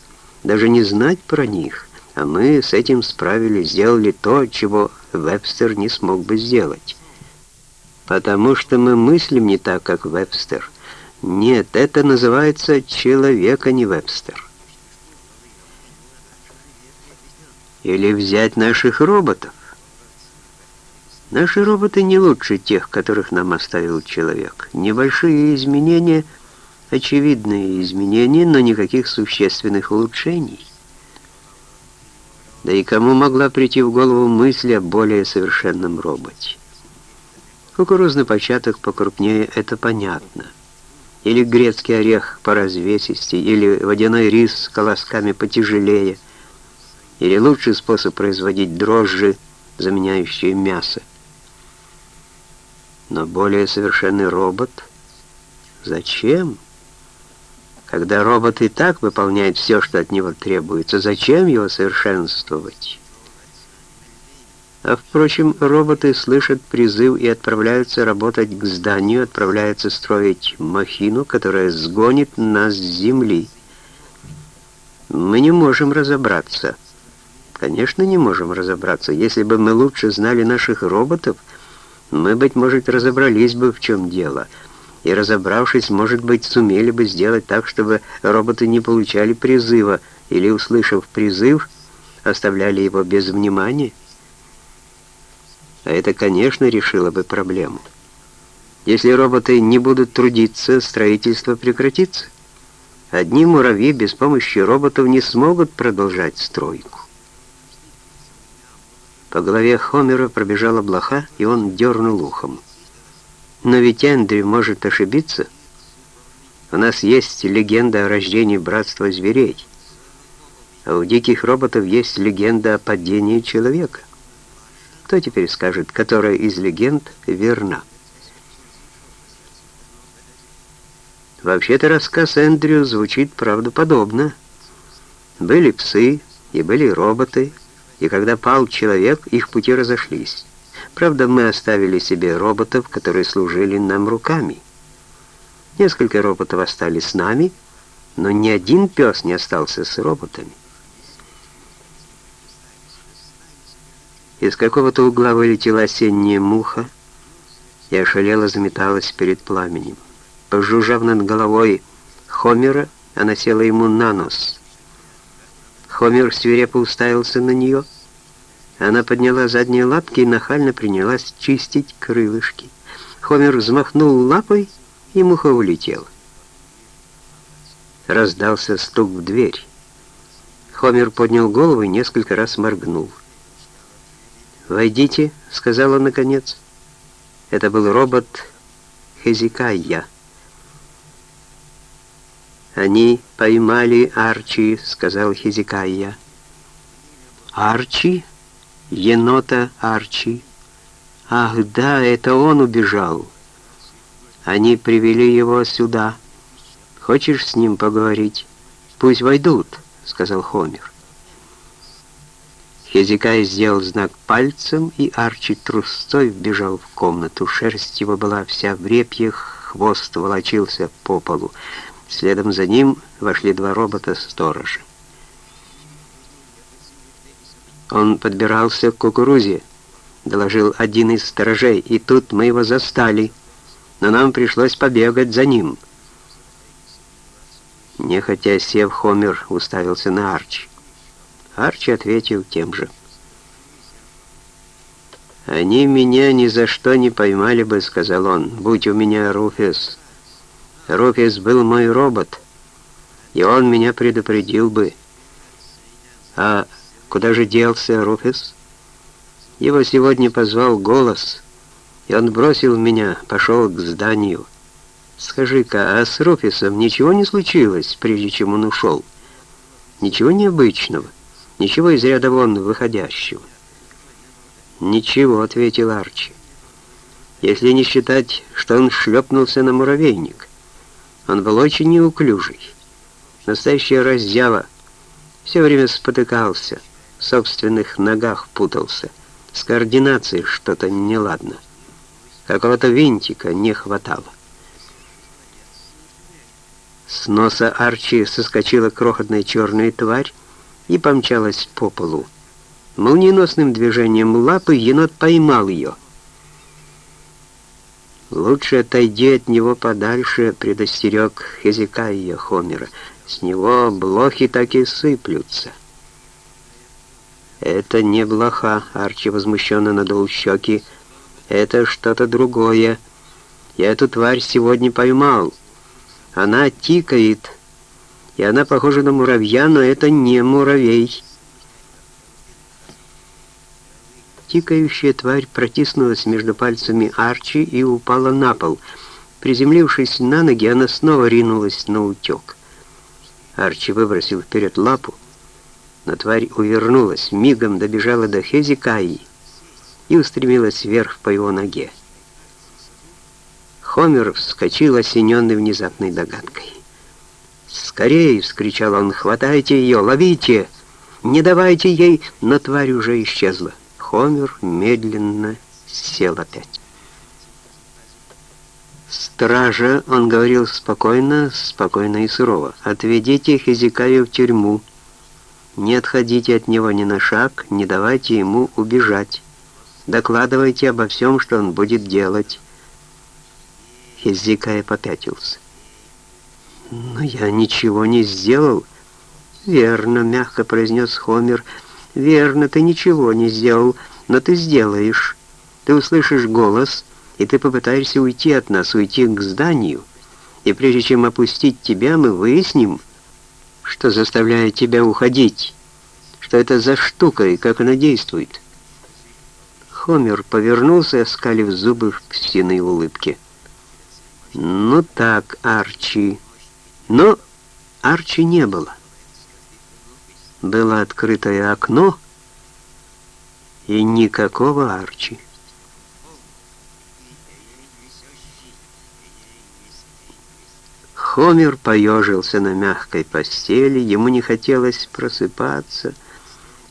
даже не знать про них. А мы с этим справились, сделали то, чего Вебстер не смог бы сделать. Потому что мы мыслим не так, как Вебстер. Нет, это называется человек, а не Вебстер. Или взять наших роботов. Наши роботы не лучше тех, которых нам оставил человек. Небольшие изменения, очевидные изменения, но никаких существенных улучшений. Да и кому могла прийти в голову мысль о более совершенном роботе? Кукурузный початок покрупнее, это понятно. Или грецкий орех по развесисти, или водяной рис с колосками потяжелее, или лучший способ производить дрожжи, заменяющие мясо. Но более совершенный робот? Зачем? Когда робот и так выполняет все, что от него требуется, зачем его совершенствовать? А впрочем, роботы слышат призыв и отправляются работать к зданию, отправляются строить махину, которая сгонит нас с земли. Мы не можем разобраться. Конечно, не можем разобраться. Если бы мы лучше знали наших роботов, мы, быть может, разобрались бы, в чем дело — и, разобравшись, может быть, сумели бы сделать так, чтобы роботы не получали призыва или, услышав призыв, оставляли его без внимания. А это, конечно, решило бы проблему. Если роботы не будут трудиться, строительство прекратится. Одни муравьи без помощи роботов не смогут продолжать стройку. По голове Хомера пробежала блоха, и он дернул ухом. Но ведь Эндрю может ошибиться. У нас есть легенда о рождении братства зверей. А у диких роботов есть легенда о падении человека. Кто теперь скажет, которая из легенд верна? Вообще-то рассказ Эндрю звучит правдоподобно. Были псы и были роботы, и когда пал человек, их пути разошлись. Правда, мы оставили себе роботов, которые служили нам руками. Несколько роботов остались с нами, но ни один пес не остался с роботами. Из какого-то угла вылетела осенняя муха и ошалела заметалась перед пламенем. Пожужжав над головой Хомера, она села ему на нос. Хомер свирепо уставился на нее — она подняла задние лапки и нахально принялась чистить крылышки. Хомер взмахнул лапой, и муха улетела. Раздался стук в дверь. Хомер поднял голову и несколько раз моргнул. «Войдите», — сказал он наконец. Это был робот Хезикайя. «Они поймали Арчи», — сказал Хезикайя. «Арчи?» Енота Арчи. Ах, да, это он убежал. Они привели его сюда. Хочешь с ним поговорить? Пусть войдут, сказал Хомер. Хезикай сделал знак пальцем, и Арчи трусцой вбежал в комнату. Шерсть его была вся в репьях, хвост волочился по полу. Следом за ним вошли два робота-сторожа. Он подбирался к кукурузе, доложил один из сторожей, и тут мы его застали, но нам пришлось побегать за ним. Нехотя сев, Хомер уставился на Арчи. Арчи ответил тем же. «Они меня ни за что не поймали бы», — сказал он, — «будь у меня Руфис. Руфис был мой робот, и он меня предупредил бы. А Куда же делся Руфис? Его сегодня позвал голос, и он бросил меня, пошел к зданию. Скажи-ка, а с Руфисом ничего не случилось, прежде чем он ушел? Ничего необычного, ничего из ряда вон выходящего. «Ничего», — ответил Арчи. «Если не считать, что он шлепнулся на муравейник. Он был очень неуклюжий. Настоящая раздела. Все время спотыкался» в собственных ногах путался. С координацией что-то неладно. Какого-то винтика не хватало. С носа Арчи соскочила крохотная черная тварь и помчалась по полу. Молниеносным движением лапы енот поймал ее. «Лучше отойди от него подальше», — предостерег Хезекайя Хомера. «С него блохи так и сыплются». «Это не блоха», — Арчи возмущенно надул щеки. «Это что-то другое. Я эту тварь сегодня поймал». Она тикает, и она похожа на муравья, но это не муравей. Тикающая тварь протиснулась между пальцами Арчи и упала на пол. Приземлившись на ноги, она снова ринулась на утек. Арчи выбросил вперед лапу, но тварь увернулась, мигом добежала до Хезикаи и устремилась вверх по его ноге. Хомер вскочил, осененный внезапной догадкой. «Скорее!» — вскричал он. «Хватайте ее! Ловите! Не давайте ей!» Но тварь уже исчезла. Хомер медленно сел опять. «Стража!» — он говорил спокойно, спокойно и сурово. «Отведите Хизикаю в тюрьму. Не отходите от него ни на шаг, не давайте ему убежать. Докладывайте обо всем, что он будет делать». Хизикая попятился. «Но я ничего не сделал». «Верно», — мягко произнес Хомер. «Верно, ты ничего не сделал, но ты сделаешь. Ты услышишь голос, и ты попытаешься уйти от нас, уйти к зданию. И прежде чем опустить тебя, мы выясним, что заставляет тебя уходить, что это за штука и как она действует». Хомер повернулся, оскалив зубы в псиной улыбке. «Ну так, Арчи». Но Арчи не было. Было открытое окно, и никакого Арчи. Хомер поежился на мягкой постели, ему не хотелось просыпаться,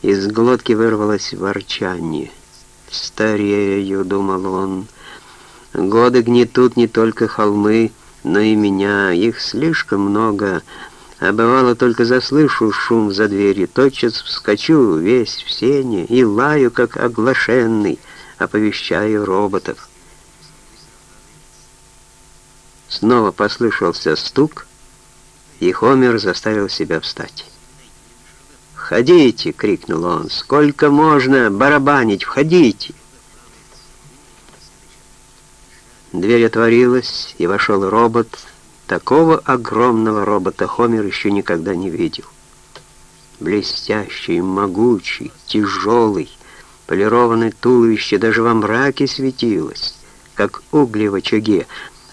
из глотки вырвалось ворчание. «Старею», — думал он, — Годы гнетут не только холмы, но и меня, их слишком много, а бывало только заслышу шум за дверью, тотчас вскочу весь в сене и лаю, как оглашенный, оповещаю роботов. Снова послышался стук, и Хомер заставил себя встать. «Входите!» — крикнул он. «Сколько можно барабанить? Входите!» Дверь отворилась, и вошел робот. Такого огромного робота Хомер еще никогда не видел. Блестящий, могучий, тяжелый, полированное туловище даже во мраке светилось, как угли в очаге,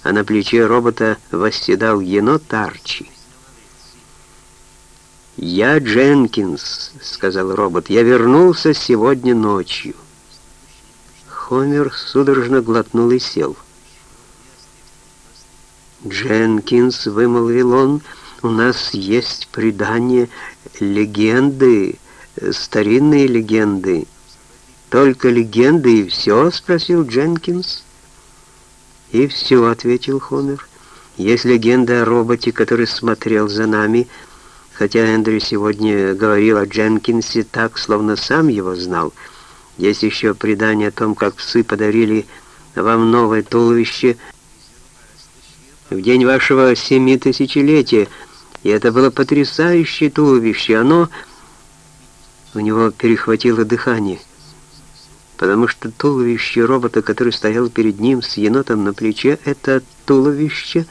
а на плече робота восседал енот Арчи. «Я Дженкинс», — сказал робот, — «я вернулся сегодня ночью». Хомер судорожно глотнул и сел. «Дженкинс», — вымолвил он, — «у нас есть предания, легенды, старинные легенды». «Только легенды и все?» — спросил Дженкинс. «И все», — ответил Хомер. «Есть легенда о роботе, который смотрел за нами, хотя Эндрю сегодня говорил о Дженкинсе так, словно сам его знал. Есть еще предание о том, как псы подарили вам новое туловище — в день вашего семитысячелетия, и это было потрясающее туловище. Оно... У него перехватило дыхание, потому что туловище робота, который стоял перед ним с енотом на плече, это туловище,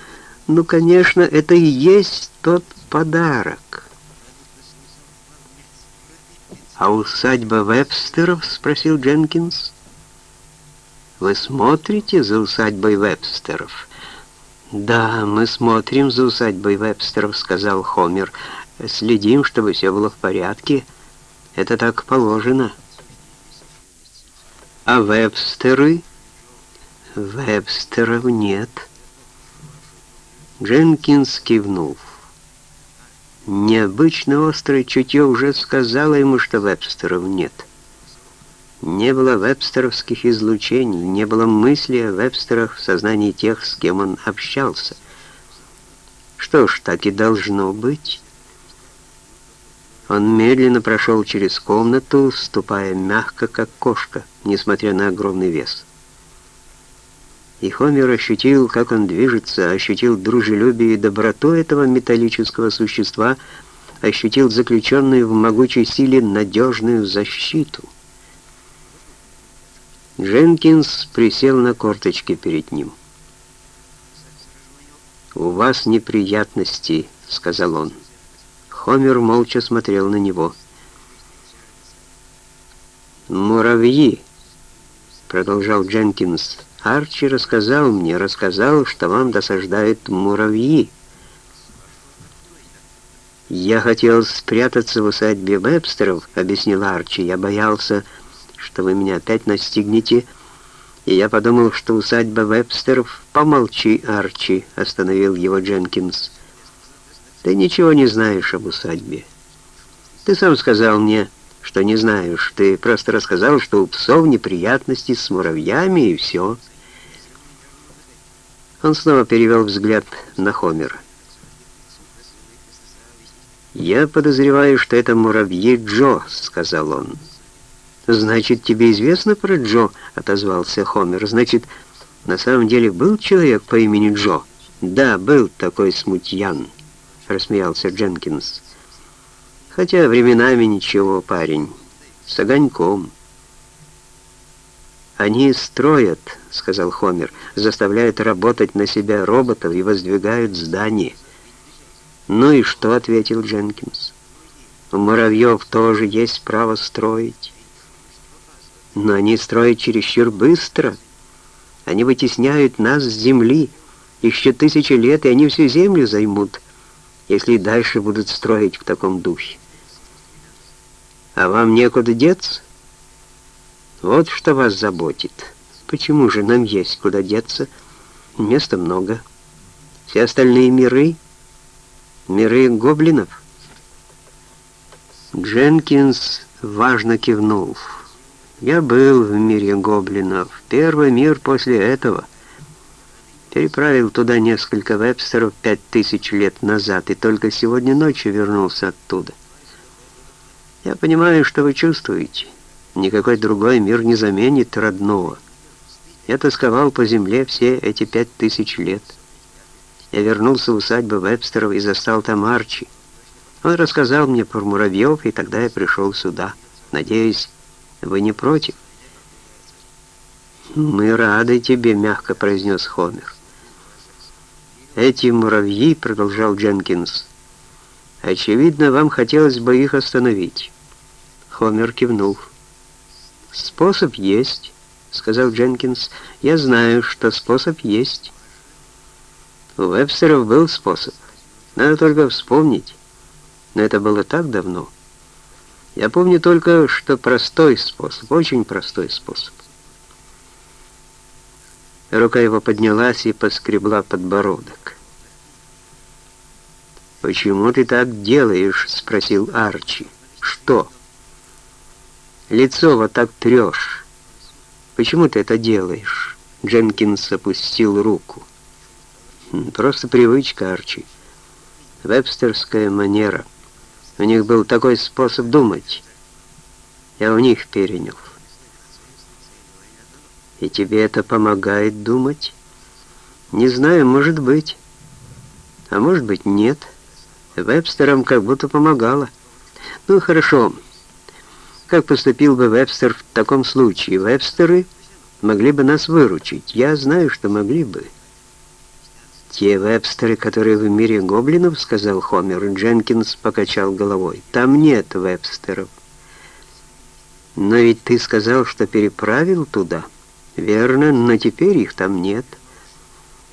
ну, конечно, это и есть тот подарок. «А усадьба Вебстеров?» — спросил Дженкинс. «Вы смотрите за усадьбой Вебстеров?» «Да, мы смотрим за усадьбой Вебстеров», — сказал Хомер. «Следим, чтобы все было в порядке. Это так положено». «А Вебстеры?» «Вебстеров нет». Дженкинс кивнул. Необычно острое чутье уже сказало ему, что Вебстеров нет. Не было вебстеровских излучений, не было мысли о вебстерах в сознании тех, с кем он общался. Что ж, так и должно быть. Он медленно прошел через комнату, ступая мягко, как кошка, несмотря на огромный вес. И Хомер ощутил, как он движется, ощутил дружелюбие и доброту этого металлического существа, ощутил заключенную в могучей силе надежную защиту — Дженкинс присел на корточки перед ним. «У вас неприятности», — сказал он. Хомер молча смотрел на него. «Муравьи», — продолжал Дженкинс. «Арчи рассказал мне, рассказал, что вам досаждают муравьи». «Я хотел спрятаться в усадьбе Вебстеров», — объяснил Арчи. «Я боялся...» что вы меня опять настигнете, и я подумал, что усадьба Вебстеров... Помолчи, Арчи, остановил его Дженкинс. Ты ничего не знаешь об усадьбе. Ты сам сказал мне, что не знаешь. Ты просто рассказал, что у псов неприятности с муравьями, и все. Он снова перевел взгляд на Хомера. «Я подозреваю, что это муравьи Джо», — сказал он. «Значит, тебе известно про Джо?» — отозвался Хомер. «Значит, на самом деле был человек по имени Джо?» «Да, был такой смутьян», — рассмеялся Дженкинс. «Хотя временами ничего, парень, с огоньком». «Они строят», — сказал Хомер, — «заставляют работать на себя роботов и воздвигают здания». «Ну и что?» — ответил Дженкинс. «У муравьев тоже есть право строить». Но они строят чересчур быстро. Они вытесняют нас с земли. Еще тысячи лет, и они всю землю займут, если и дальше будут строить в таком духе. А вам некуда деться? Вот что вас заботит. Почему же нам есть куда деться? Места много. Все остальные миры — миры гоблинов. Дженкинс важно кивнул. Я был в мире гоблинов. Первый мир после этого. Переправил туда несколько вебстеров пять тысяч лет назад, и только сегодня ночью вернулся оттуда. Я понимаю, что вы чувствуете. Никакой другой мир не заменит родного. Я тосковал по земле все эти пять тысяч лет. Я вернулся в усадьбу Вебстеров и застал там Арчи. Он рассказал мне про муравьев, и тогда я пришел сюда. Надеюсь, вы не против?» «Мы рады тебе», — мягко произнес Хомер. «Эти муравьи», — продолжал Дженкинс, — «очевидно, вам хотелось бы их остановить». Хомер кивнул. «Способ есть», — сказал Дженкинс. «Я знаю, что способ есть». У Вебстеров был способ. Надо только вспомнить. Но это было так давно. Я помню только, что простой способ, очень простой способ. Рука его поднялась и поскребла подбородок. «Почему ты так делаешь?» — спросил Арчи. «Что?» «Лицо вот так трешь. Почему ты это делаешь?» Дженкинс опустил руку. «Просто привычка, Арчи. Вебстерская манера». У них был такой способ думать. Я у них перенял. И тебе это помогает думать? Не знаю, может быть. А может быть, нет. Вебстерам как будто помогало. Ну, хорошо. Как поступил бы Вебстер в таком случае? Вебстеры могли бы нас выручить. Я знаю, что могли бы. «Те вебстеры, которые в мире гоблинов», — сказал Хомер. Дженкинс покачал головой. «Там нет вебстеров». «Но ведь ты сказал, что переправил туда». «Верно, но теперь их там нет.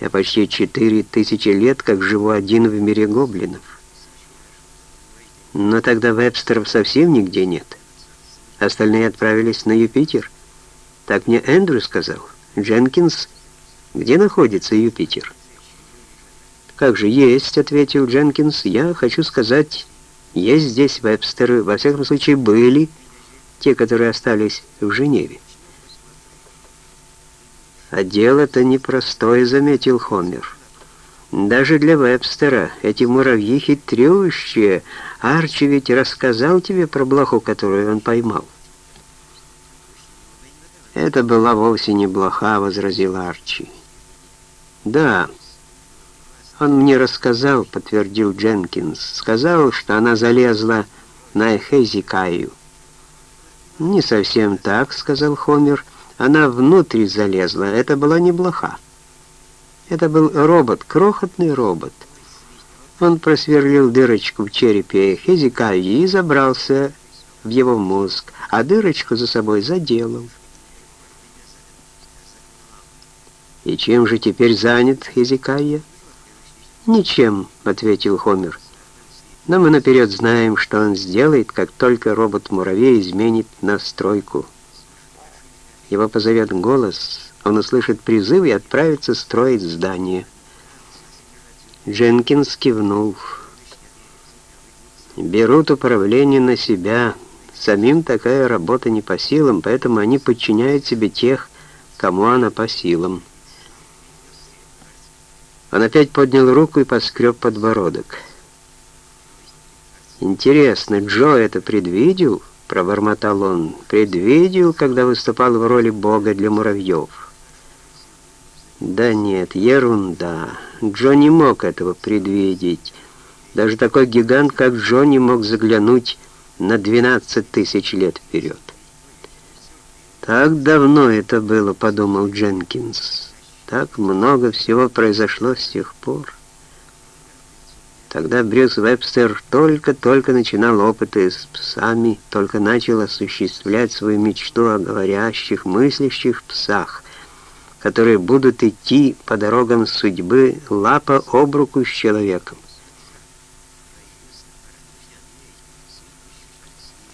Я почти четыре тысячи лет как живу один в мире гоблинов». «Но тогда вебстеров совсем нигде нет. Остальные отправились на Юпитер». Так мне Эндрю сказал. «Дженкинс, где находится Юпитер?» «Как же есть», — ответил Дженкинс. «Я хочу сказать, есть здесь вебстеры, во всяком случае были, те, которые остались в Женеве». «А дело-то непростое», — заметил Хомер. «Даже для Вебстера эти муравьи хитрющие. Арчи ведь рассказал тебе про блоху, которую он поймал». «Это была вовсе не блоха», — возразил Арчи. «Да, он мне рассказал», — подтвердил Дженкинс. «Сказал, что она залезла на Хезикаю». «Не совсем так», — сказал Хомер. «Она внутрь залезла. Это была не блоха. Это был робот, крохотный робот. Он просверлил дырочку в черепе Хезикаи и забрался в его мозг, а дырочку за собой заделал. «И чем же теперь занят Хезекайя?» «Ничем», — ответил Хомер. «Но мы наперед знаем, что он сделает, как только робот-муравей изменит настройку. Его позовет голос, он услышит призыв и отправится строить здание». Дженкинс кивнул. «Берут управление на себя. Самим такая работа не по силам, поэтому они подчиняют себе тех, кому она по силам». Он опять поднял руку и поскреб подбородок. «Интересно, Джо это предвидел?» — пробормотал он. «Предвидел, когда выступал в роли бога для муравьев?» «Да нет, ерунда. Джо мог этого предвидеть. Даже такой гигант, как Джо, мог заглянуть на 12 тысяч лет вперед». «Так давно это было», — подумал Дженкинс. Так много всего произошло с тех пор. Тогда Брюс Вебстер только-только начинал опыты с псами, только начал осуществлять свою мечту о говорящих, мыслящих псах, которые будут идти по дорогам судьбы лапа об руку с человеком.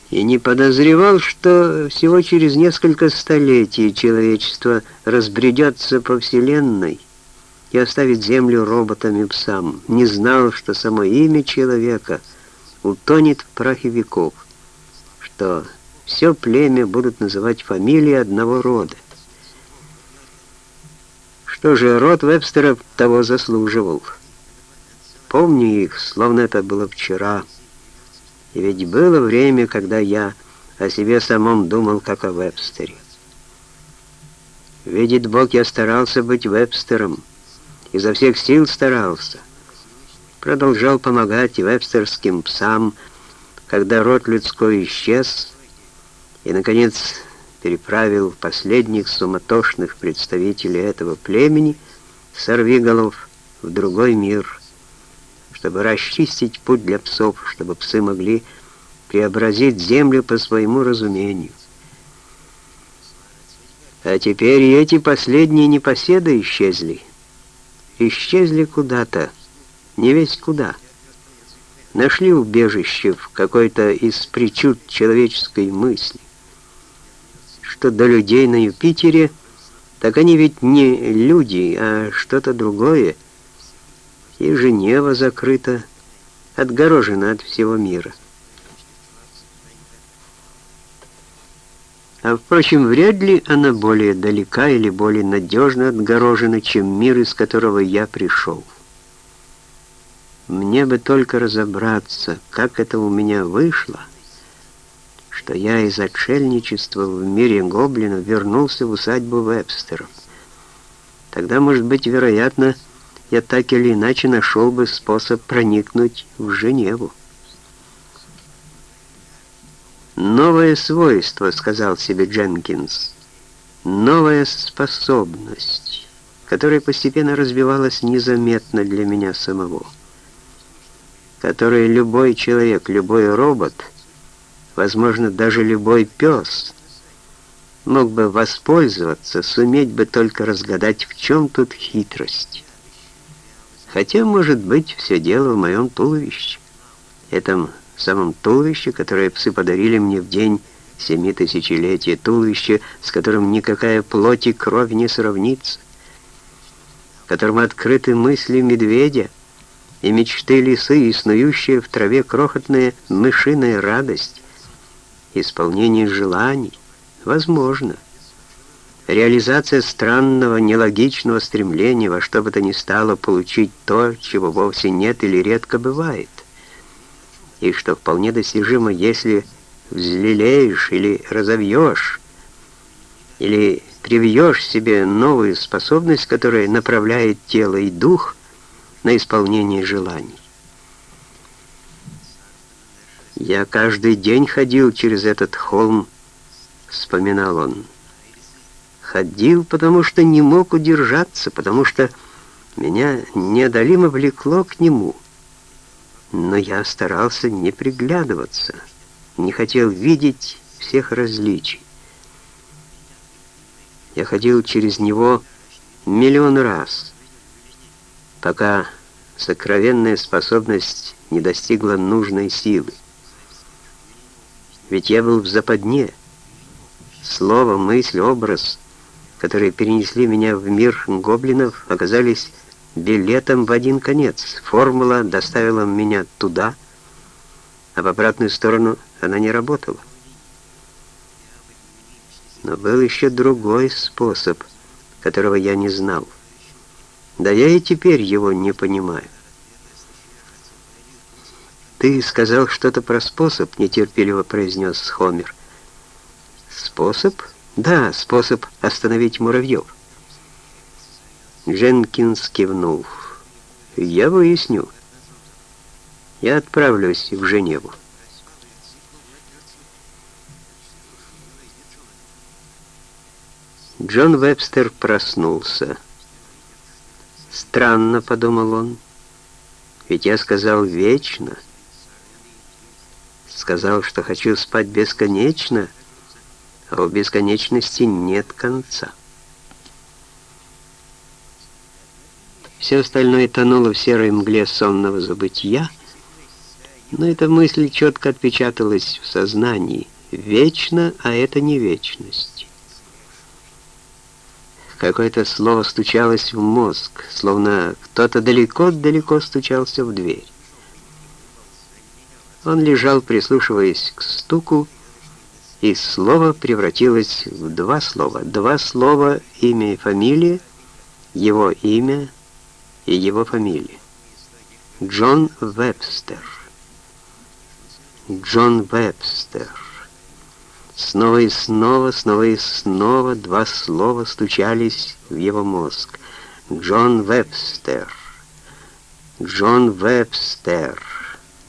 и не подозревал, что всего через несколько столетий человечество разбредется по Вселенной и оставит Землю роботам и псам. Не знал, что само имя человека утонет в прахе веков, что все племя будут называть фамилией одного рода. Что же, род Вебстера того заслуживал. Помню их, словно это было вчера, и ведь было время, когда я о себе самом думал, как о Вебстере. Видит Бог, я старался быть Вебстером, изо всех сил старался. Продолжал помогать вебстерским псам, когда род людской исчез, и, наконец, переправил последних суматошных представителей этого племени, сорвиголов, в другой мир — чтобы расчистить путь для псов, чтобы псы могли преобразить землю по своему разумению. А теперь и эти последние непоседы исчезли. Исчезли куда-то, не весь куда. Нашли убежище в какой-то из причуд человеческой мысли. Что до людей на Юпитере, так они ведь не люди, а что-то другое, и Женева закрыта, отгорожена от всего мира. А впрочем, вряд ли она более далека или более надежно отгорожена, чем мир, из которого я пришел. Мне бы только разобраться, как это у меня вышло, что я из отшельничества в мире гоблина вернулся в усадьбу Вебстеров. Тогда, может быть, вероятно, я так или иначе нашел бы способ проникнуть в Женеву. «Новое свойство», — сказал себе Дженкинс, — «новая способность, которая постепенно развивалась незаметно для меня самого, которой любой человек, любой робот, возможно, даже любой пес мог бы воспользоваться, суметь бы только разгадать, в чем тут хитрость». Хотя, может быть, все дело в моем туловище. Этом самом туловище, которое псы подарили мне в день семи тысячелетия, туловище, с которым никакая плоть и кровь не сравнится, которому открыты мысли медведя, и мечты лисы, и снующая в траве крохотная мышиная радость, исполнение желаний, возможно. Реализация странного, нелогичного стремления во что бы то ни стало получить то, чего вовсе нет или редко бывает, и что вполне достижимо, если взлелеешь или разовьешь, или привьешь себе новую способность, которая направляет тело и дух на исполнение желаний. «Я каждый день ходил через этот холм», — вспоминал он. «Ходил, потому что не мог удержаться, потому что меня неодолимо влекло к нему. Но я старался не приглядываться, не хотел видеть всех различий. Я ходил через него миллион раз, пока сокровенная способность не достигла нужной силы. Ведь я был в западне. Слово, мысль, образ, которые перенесли меня в мир гоблинов, оказались билетом в один конец. Формула доставила меня туда, а в обратную сторону она не работала. Но был еще другой способ, которого я не знал. Да я и теперь его не понимаю. «Ты сказал что-то про способ», — нетерпеливо произнес Хомер. «Способ? Да, способ остановить муравьев». Дженкинс кивнул. «Я выясню. Я отправлюсь в Женеву». Джон Вебстер проснулся. «Странно», — подумал он, — «ведь я сказал «вечно». Сказал, что хочу спать бесконечно, а у бесконечности нет конца. Все остальное тонуло в серой мгле сонного забытия, но эта мысль четко отпечаталась в сознании. Вечно, а это не вечность. Какое-то слово стучалось в мозг, словно кто-то далеко-далеко стучался в дверь. Он лежал, прислушиваясь к стуку, и слово превратилось в два слова. Два слова имя и фамилия, его имя и его фамилия. Джон Вебстер. Джон Вебстер. Снова и снова, снова и снова два слова стучались в его мозг. Джон Вебстер. Джон Вебстер.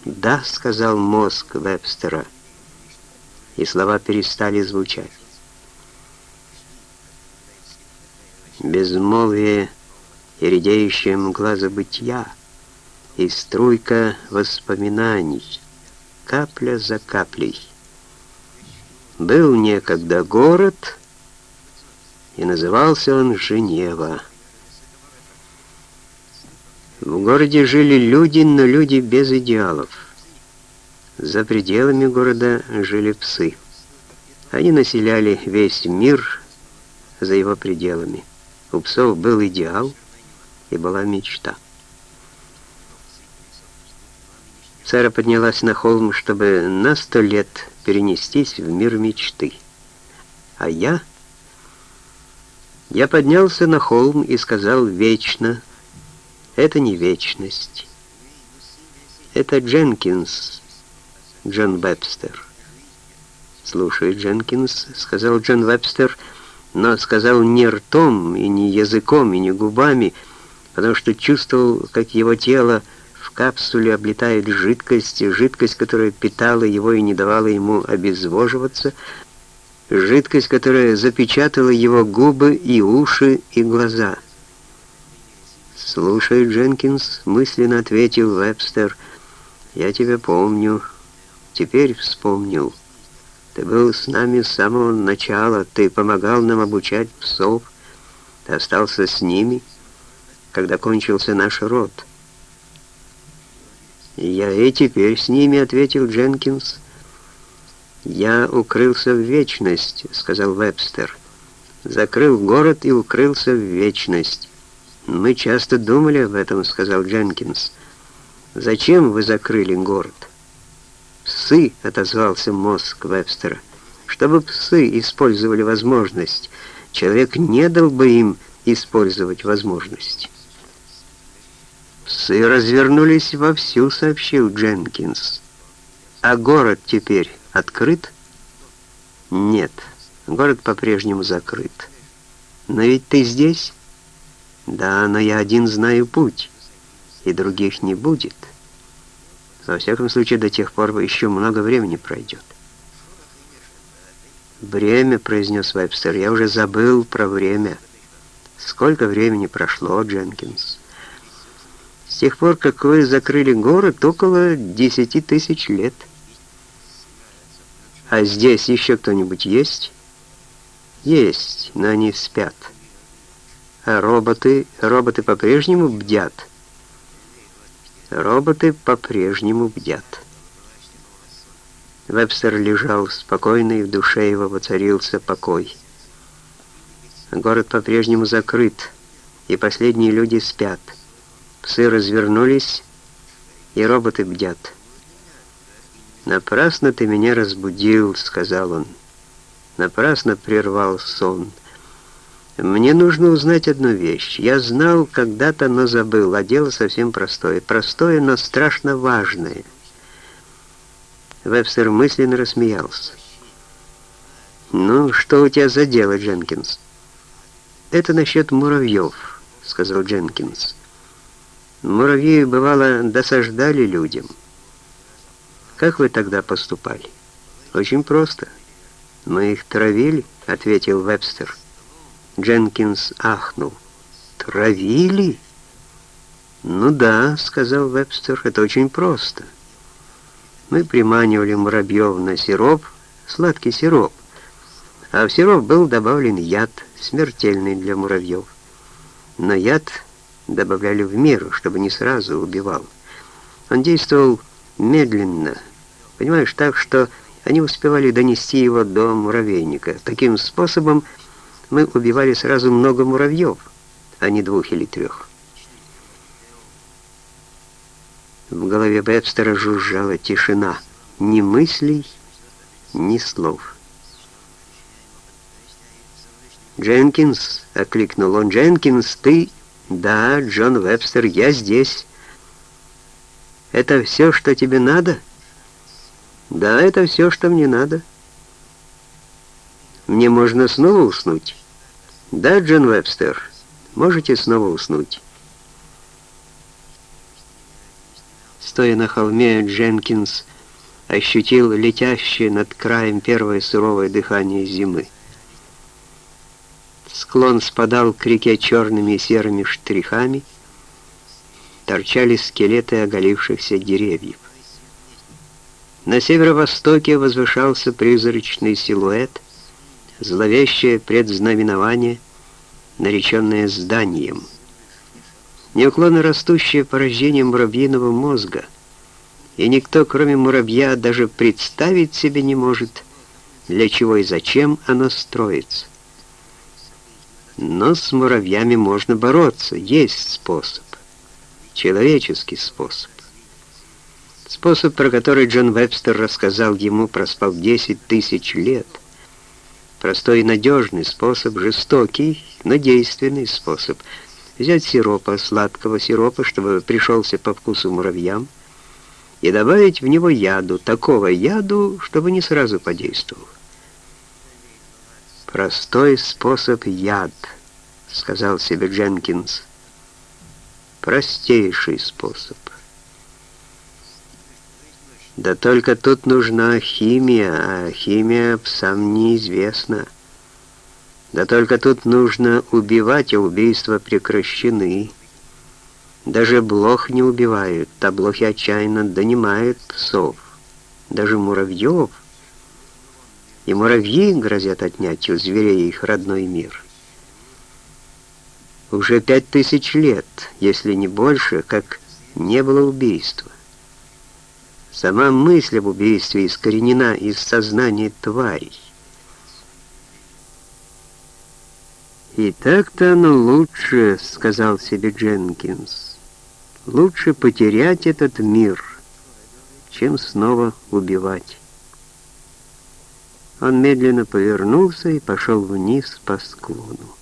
«Да», — сказал мозг Вебстера, и слова перестали звучать. Безмолвие и редеющая мгла забытья, и струйка воспоминаний, капля за каплей. Был некогда город, и назывался он Женева. В городе жили люди, но люди без идеалов. За пределами города жили псы. Они населяли весь мир за его пределами. У псов был идеал и была мечта. Сара поднялась на холм, чтобы на сто лет перенестись в мир мечты. А я... Я поднялся на холм и сказал «Вечно». Это не вечность. Это Дженкинс, Джон Вебстер. «Слушай, Дженкинс», — сказал Джон Вебстер, но сказал не ртом, и не языком, и не губами, потому что чувствовал, как его тело в капсуле облегает жидкость, жидкость, которая питала его и не давала ему обезвоживаться, жидкость, которая запечатала его губы и уши и глаза — «Слушай, Дженкинс», — мысленно ответил Вебстер, — «я тебя помню, теперь вспомнил. Ты был с нами с самого начала, ты помогал нам обучать псов, ты остался с ними, когда кончился наш род». «Я и теперь с ними», — ответил Дженкинс. «Я укрылся в вечность», — сказал Вебстер. «Закрыл город и укрылся в вечность». «Мы часто думали об этом», — сказал Дженкинс. «Зачем вы закрыли город?» «Псы», — отозвался мозг Вебстера. «Чтобы псы использовали возможность, человек не дал бы им использовать возможность». «Псы развернулись вовсю», — сообщил Дженкинс. «А город теперь открыт?» «Нет, город по-прежнему закрыт. Но ведь ты здесь?» «Да, но я один знаю путь, и других не будет. Во всяком случае, до тех пор еще много времени пройдет». «Время», — произнес Вебстер, — «я уже забыл про время. Сколько времени прошло, Дженкинс?» С тех пор, как вы закрыли город, около десяти тысяч лет. А здесь еще кто-нибудь есть? Есть, но они спят. А роботы, роботы по-прежнему бдят. Роботы по-прежнему бдят. Вебстер лежал спокойно, и в душе его воцарился покой. Город по-прежнему закрыт, и последние люди спят. Псы развернулись, и роботы бдят. «Напрасно ты меня разбудил», — сказал он. Напрасно прервал сон. «Мне нужно узнать одну вещь. Я знал когда-то, но забыл, а дело совсем простое. Простое, но страшно важное». Вебстер мысленно рассмеялся. «Ну, что у тебя за дело, Дженкинс?» «Это насчет муравьев», — сказал Дженкинс. Муравьи, бывало, досаждали людям. Как вы тогда поступали? Очень просто. Мы их травили, ответил Вебстер. Дженкинс ахнул. Травили? Ну да, сказал Вебстер, это очень просто. Мы приманивали муравьев на сироп, сладкий сироп, а в сироп был добавлен яд, смертельный для муравьев. Но яд добавляли в меру, чтобы не сразу убивал. Он действовал медленно, понимаешь, так что они успевали донести его до муравейника. Таким способом мы убивали сразу много муравьев, а не двух или трех. В голове Вебстера жужжала тишина, ни мыслей, ни слов. «Дженкинс!» — окликнул он. «Дженкинс, ты...» «Да, Джон Вебстер, я здесь. Это все, что тебе надо?» «Да, это все, что мне надо». «Мне можно снова уснуть?» «Да, Джон Вебстер, можете снова уснуть». Стоя на холме, Дженкинс ощутил летящее над краем первое суровое дыхание зимы. Склон спадал к реке черными и серыми штрихами, торчали скелеты оголившихся деревьев. На северо-востоке возвышался призрачный силуэт, зловещее предзнаменование, нареченное зданием. Неуклонно растущее порождение муравьиного мозга, и никто, кроме муравья, даже представить себе не может, для чего и зачем оно строится. Но с муравьями можно бороться, есть способ. Человеческий способ. Способ, про который Джон Вебстер рассказал ему, проспав 10 тысяч лет. Простой и надежный способ, жестокий, но действенный способ. Взять сиропа, сладкого сиропа, чтобы пришелся по вкусу муравьям, и добавить в него яду, такого яду, чтобы не сразу подействовал. «Простой способ яд», — сказал себе Дженкинс. «Простейший способ». Да только тут нужна химия, а химия псам неизвестна. Да только тут нужно убивать, а убийства прекращены. Даже блох не убивают, а блохи отчаянно донимают псов. Даже муравьев — и муравьи грозят отнять у зверей их родной мир. Уже пять тысяч лет, если не больше, как не было убийства. Сама мысль об убийстве искоренена из сознания тварей. «И так-то оно лучше», — сказал себе Дженкинс. Лучше потерять этот мир, чем снова убивать. Он медленно повернулся и пошел вниз по склону.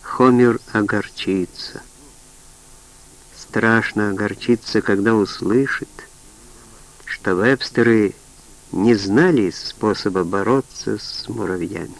Хомер огорчится. Страшно огорчиться, когда услышит, что вебстеры не знали способа бороться с муравьями.